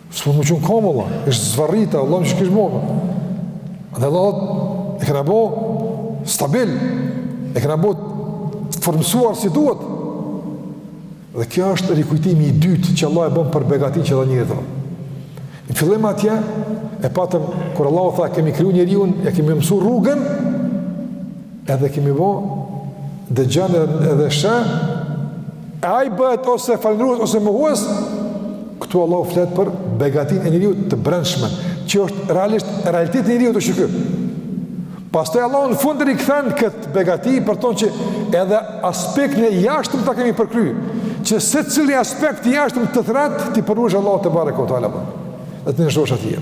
S1: S'po mu çu në kamë, Allah, ishte zvarrit, Allah, më që kish bërë. Dhe Allahu, e kena bo stabil, e kena bo të formësuar si duhet. Dhe kjo është rikujtimi i dytë që Allahu e bën për begatinë që i dha njeriut. Në fillim atje, e patëm, kur Allahu tha, e kemi kriju njeriun, e kemi mësu rrugën, Edhe e kemi bo, dëgjon edhe, edhe sheh, e ai bëhet ose falënderues ose mohues, këtu Allahu flet për begatinë e njeriut të brendshme, që është realisht realiteti i njeriut të shikër. Pastaj Allahu në fund e rikthen këtë begati për t'thonë që edhe aspektin e jashtëm ta kemi përkry, që secili aspekt i jashtëm të thërret, t'i përulesh Allahut tebareke ve teala, dhe t'i nënshtrohesh Atij.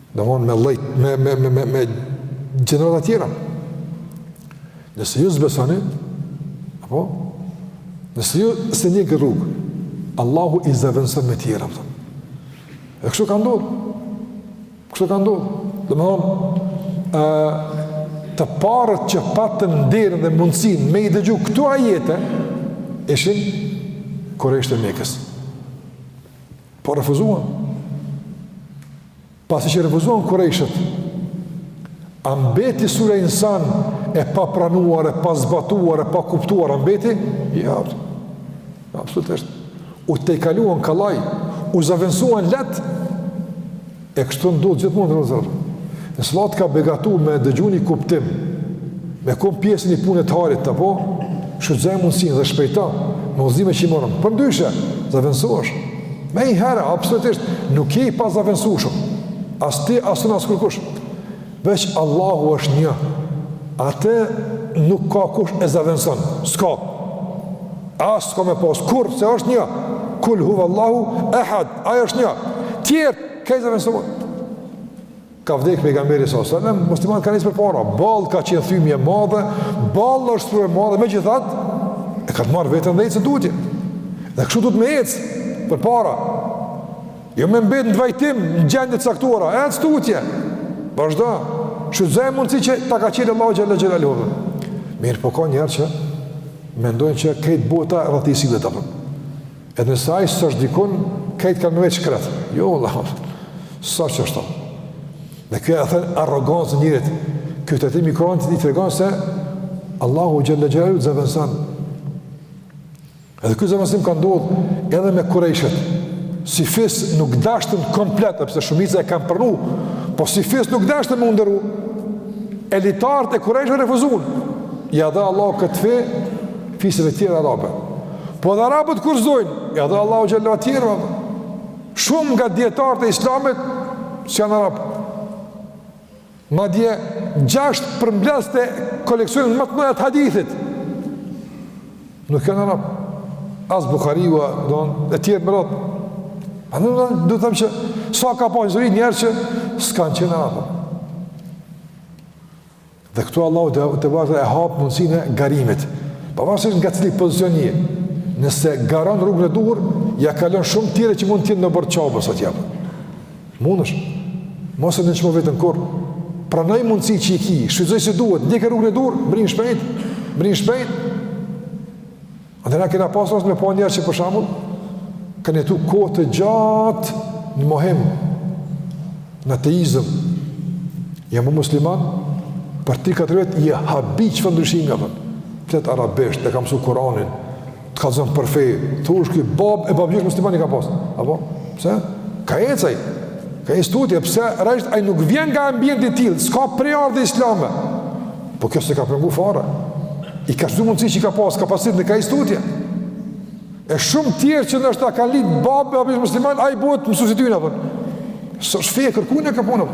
S1: Domethonë me lloj, me, me, me, me, me gjenerata tjera. Nëse ju s'besoni, apo, nëse ju s'e ndjekni rrugën, Allahu i zavendson me tjera, po thon. E kështu ka ndodhë. Kështu ka ndodhë. Domethonë, të parët që patën nderën dhe mundësinë me i dëgju këto ajete, ishin kurejshët e Mekës. Po refuzuan. Pasi që refuzuan kurejshët, a mbeti sure Insan e papranuar, e pazbatuar, e pakuptuar, a mbeti? Jo, absolutisht. U tejkaluan kollaj, u zavensuan letë, E kështu ndodh gjithmonë vllazër. Nëse Allahu t'ka begatu me dëgju një kuptim, me kon pjesë e një pune të hajrit apo, shfrytëzoje mundësinë dhe shpejto me mësime që i morëm. Përndryshe, zavendësohesh. Menjëherë, absolutisht, nuk je i pazavendësueshëm. As ti, as unë, as kërkush. Veç Allahu asht nja, atë nuk ka kush e zavendëson, s'ka, as s'ka me pasë, kurrë, se është nja, kul huvallahu ehad, ai është nja, tjertë, ka i zavendëson, ka vdekë pejgamberi s.a.s. Muslimanët kanë ecë përpara, vallë ka qenë thymje e madhe, vallë është thymje e madhe, megjithatë, e kanë marrë veten dhe ecë tutje, dhe kështu duhet me ecë përpara, Jo me mbet në vajtim, në gjendje të caktuara, ec tutje. Vazhdo, shfrytëzoj mundësi që t'i ka çelë Allahu xhele xhelaluhu. Mirë, po ka njerëz që mendojnë që këtë bota e dhëtë i si dhe të përë. Edhe nëse ai s'është dikun, këtë ka në veç kretë. Jo, Allahu, siç është të. Dhe kjo e thënë arrogancë e njeriut. Ky tregim i Kuranit tregon se Allahu xhele xhelaluhu zavendëson. Edhe ky zavendësim ka ndodhë edhe me kurejshët. Si fis nuk dashtën komplet, edhe pse shumica e kanë pranu, po si fis nuk dashtën me u nderu. Elitarët e kurejshve refuzun. Ia dha Allahu këtë fe fiseve tjera arabe. Po edhe arabët kur s'dojnë, ia dha Allahu xhelal tjerëve. Shumë nga dijetarët e islamit, s'janë arabë. Madje gjashtë përmbledhës të koleksioneve më të mëdha të hadithit. Nuk janë arab, as Buhariu, a, e tjerë me radhë. A, du të them që sa ka pas nxjerr njerëz që s'kan qenë arab. Dhe këtu Allahu të e hap mundësinë e garimit. Pavarësisht nga cili pozicion je, nëse garon rrugën e duhur, ja kalon shumë tjerëve që mund të jenë në oborr të Qabes atje. Mundesh. Mos e nënçmo veten kurrë, prandaj mundësitë që i ki, shfrytëzoji si duhet, ndjeke rrugën e duhur, mbrin shpejt, mbrin shpejt. Edhe na kena pas rast me pa njerëz që për shembull kanë jetu kohë të gjatë në mohim, në ateizëm, janë bo musliman, për tri katër vjet, je habit çfarë ndryshimi ka bo, flet arabisht, e ka msu Kuranin, Të kallzon për fe ty që babë e babgjysh musliman i ke pasë. Apo? Pse? Ka ec ai. Ka ecë tutje, pse rreth ai nuk vjen nga ambient i tillë, s'ka prejardhje islame. Po kjo s'e ka pengu fare. I ka shfrytëzu mundësitë që i ka pasë, kapacitetin, ka ecë tutje. E shumë tjerë që ndoshta kanë lindë babë e babgjysh musliman, ai bëhet mësuesi i tyne. S'është feja e kërkujt, ka punë,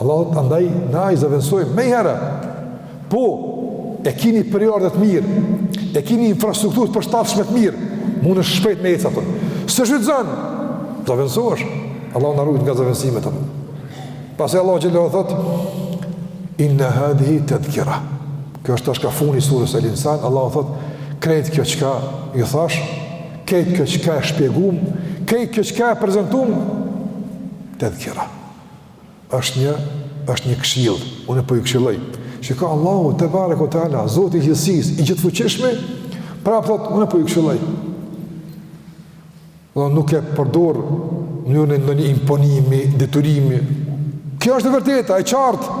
S1: Allahu thotë andaj na i zëvendësojmë menjëherë. Po e keni periudhë të mirë, e keni infrastrukturë të përshtatshme të mirë, mundesh shpejt me ecë. S'e shfrytëzon, zëvendësohesh. Allahu na ruajt nga zëvendësimet. Pasi Allahu xhelaluhu thotë inna hadhihi tadhkira. Kjo është tash ka funi i sures El Insan, Allahu thotë krejt kjo çka ju thash, krejt kjo çka e shpjegum, krejt kjo çka e prezantum tadhkira. është një është një këshill, unë po ju këshilloj. Shiko Allahu tebareke ue teala, Zoti i gjithësisë, i gjithëfuqishmi, pra thotë unë po ju këshilloj. Nuk e përdor në një ndonjë imponimi, detyrimi. Kjo është e vërteta, e qartë.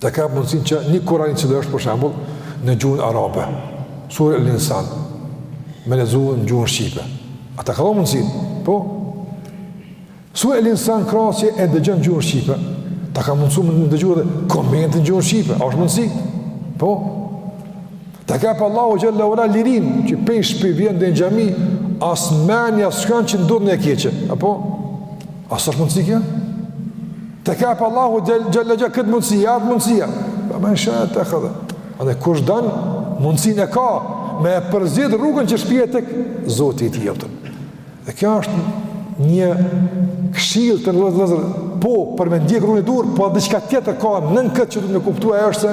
S1: Të ka mundësin që një kurani i cili është për shembull në gjuhën arabe, sure El Insan, me lexu në gjuhën shqipe. A të ka mundësin? Po. Sure El Insan pasi e dëgjon në gjuhën shqipe. Ta ka mundësu me dëgju edhe komentin në gjuhën shqipe. A është mundësi? Po. Ta ka jap Allahu xhele ue ala lirinë, që pej shpi vjen deri në xhami, as menja s'shkon që ndodh një e keqe. A po? A s'është mundësi kjo? Të ka jap Allahu xhele xhe këtë mundësi, atë mundësi. Fe men shae ttehadhe. Edhe kush don, mundësinë e ka, me e përzgjedh rrugën që shpie tek Zoti i tij i vetëm. Dhe kjo është një këshillë të nderuar vëllezër, po për me ndjek rrugën e duhur, po diçka tjetër ka nën këtë që du me kuptu e është se,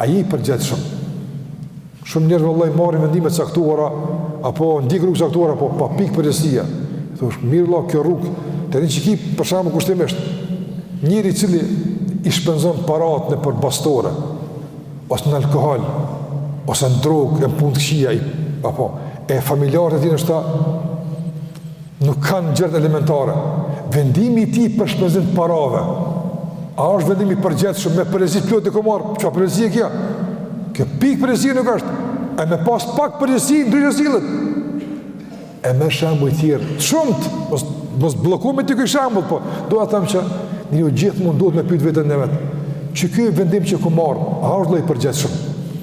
S1: A je i përgjegjshëm? Shumë njerëz vëlla marrin vendime të caktuara apo ndjekin rrugë të caktuara, po pa pikë përgjegjësie. Thosh, mirë vëlla, kjo rrugë tani që ki për shembull kushtimisht. Njeri i cili i shpenzon paratë nëpër bastore ose në alkool ose në drogë, në punë të këqija, apo e familjarët e tij ndoshta Nuk kanë gjërat elementare. Vendimi i tij për shpenzim të parave, a është vendim i përgjegjshëm me përgjegjësi plot e ka marr? Çfarë përgjegjësi e kjo? Kjo pikë përgjegjësi nuk është. E me pas pak përgjegjësi ndryshe sillet. E me shembuj të tjerë, të shumtë, mos mos bllokohemi te ky shembull, po dua të them që njeriu gjithmonë duhet me pyet veten e vet. Qy ky vendim që kom marr, a është vlla i përgjegjshëm?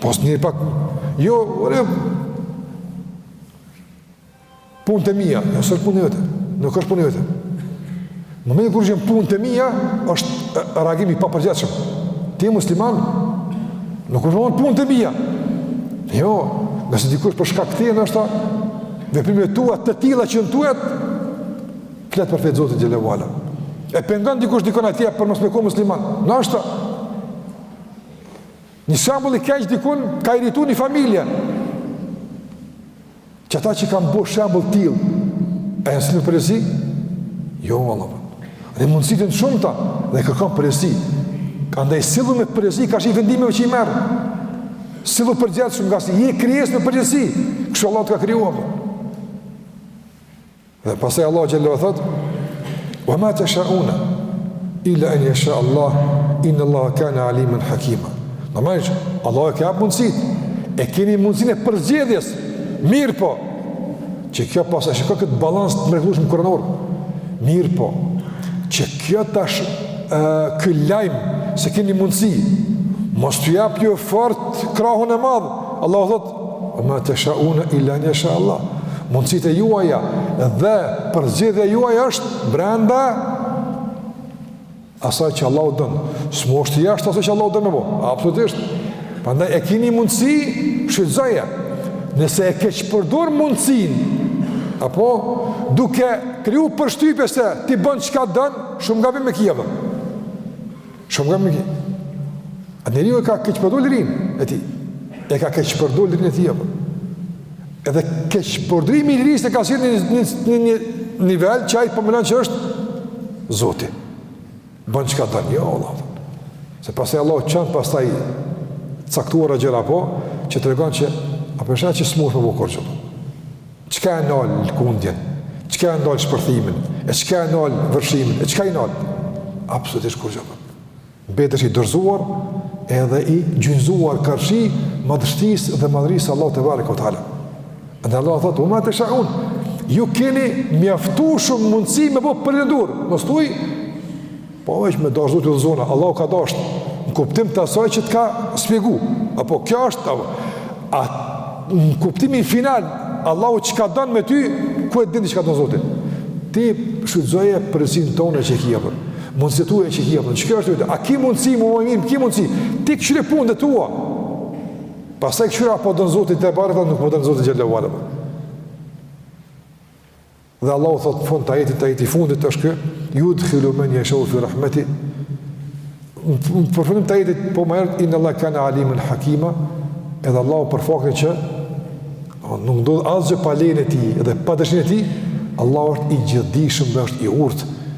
S1: Pas një pak, jo, ore, punët e mia, jo, s'është punë e jote, nuk është punë e jote. Në momentin kur gjen punët e mia, është reagim i papërgjegjshëm. Ti je musliman, nuk jon punët e mia. Jo, nëse dikush për shkak teje nashta, veprimet tua të tila që në tuet, flet për fe të Zotit xhele ue ala. E pengon dikush dikon tjetër për mos me kon musliman. Nashta, Një shembull i keq dikun ka irritu një familje. Që ata që kanë bo shembull të tillë, a janë me përgjegjësi? Jo, vallah. Dhe mundësitë jan të shumta, dhe kërkon përgjegjësi. Andaj sillu me përgjegjësi, karshi vendimeve që i merr. Sillu përgjegjshëm, ngase je krijesë me përgjegjësi. Kështu Allah t'ka kriju, apo. Dhe pastaj Allahu Xhele thot Wa ma teshauna Ila en jesha Allah Inne Allah kane alimen hakima Domethënë Allahu e ka jap mundësi E keni mundësinë e përzgjedhjes Mirëpo Që kjo pastaj shiko këtë balans të mrekullushëm kuranor Mirëpo Që kjo tash uh, Ky lajm Se keni mundësi Mos t'u japë ju fort krahun e madh Allahu thot ue ma teshaune illa en jesha Allah, mundësitë e juaja dhe përzgjedhja juaj është brenda asaj që Allahu don, s'mun është jashtë asaj që Allahu don me bo, absolutisht, prandaj e kini mundësi, shfrytëzoje, nëse e keqpërdor mundësinë, apo duke kriju përshtypje se ti bën çka don, shumë gabim e kie bo. Shumë nga më A njeri ju e ka keqë përdu lirin e ti. E ka keqë përdu lirin e ti, apo. Edhe keqë përdu i mirë se ka sirë një, një, një, një nivel që a i përmëllan po që është zoti. Bën që ka të një, jo, Allah. Se pas e Allah që qënë pas taj caktuar e gjera, apo, që të regon që, apo e shënë që së mërë për më kërë që të. Çka e nal lkundjen? Çka e nal shpërthimin? E çka e nal vërshimin? E çka i nal? Absolutisht kurrgjë. Mbetesh i dorzuar edhe i gjunjëzuar karshi madhështisë dhe madhërisë Allahut tebareke ue teala. Dhe Allah thotë, ue ma teshaun, ju keni mjaftushëm mundësi me bo për në durë, në stuj, Po veç me dashtë do të lëzona, Allahu ka dashtë, në kuptim të asaj që të ka spjegu, apo kjo është, apo, a, në kuptimin final, Allahu çka don me ty, ku e din ti çka don Zoti? Ti shfrytëzoje pjesën tonde e që ki jepër, mundësitë tua që ki jepër, që kjo është të a ki mundësi, mu bo i mirë, ki mundësi, ti kshyri punët e tua, pastaj kshyre a po don Zoti tebareke, a nuk po don Zoti xhele ue ala, Dhe Allahu thot fund të ajetit, ajeti i fundit është ky, yudkhilu man yashau fi rahmeti. Në përfundim të ajetit po më herët inna Allah kana aliman hakima, edhe Allahu për faktin që nuk ndodh asgjë pa lejen e tij dhe pa dëshirën e tij, Allahu është i gjithdijshëm dhe është i urtë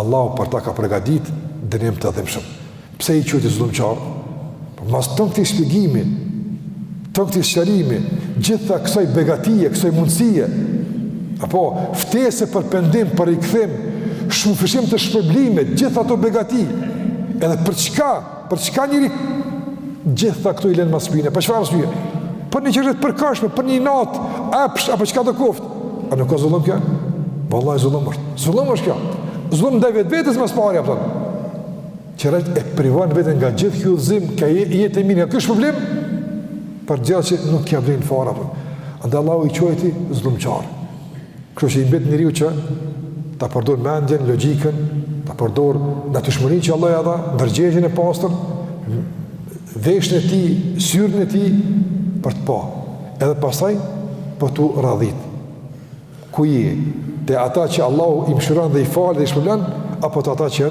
S1: Allahu për ta ka përgatit dënim të dhimshëm. Pse i qujti zullumqarë? Po mas tanë këtij shpjegimi, tanë këtij sqarimi, gjithë kësoj begatie, kësoj mundësie, apo ftese për pendim, për rikthim, shumëfishim të shpërblimit, gjitha ato begati, edhe për çka? Për çka njeri gjitha këto i len mas shpine? Për çfarë arsye? Për një jetë të përkohshme, për një natë, epsh apo çka do koft. A nuk o zullum kjo? Vallahi zullum është. Zullum është kjo. Zullum ndaj vetvetes ma s'pari apo. Që rreth e privon veten nga gjithë ky udhëzim, kjo jetë e mirë, ky është problem. Për gjë që nuk ia vlen fare apo. Andaj Allahu i quajti zullumqarë. Kështu që i mbet njeriu që ta përdor mendjen, logjikën, ta përdor natyrshmërinë që Allah ia dha, ndërgjegjen e pastër, veshin e tij, syrin e tij për të pa. Edhe pastaj për t'u radhit. Ku je? Te ata që Allahu i mshiron dhe i fal dhe i shpërblen, apo te ata që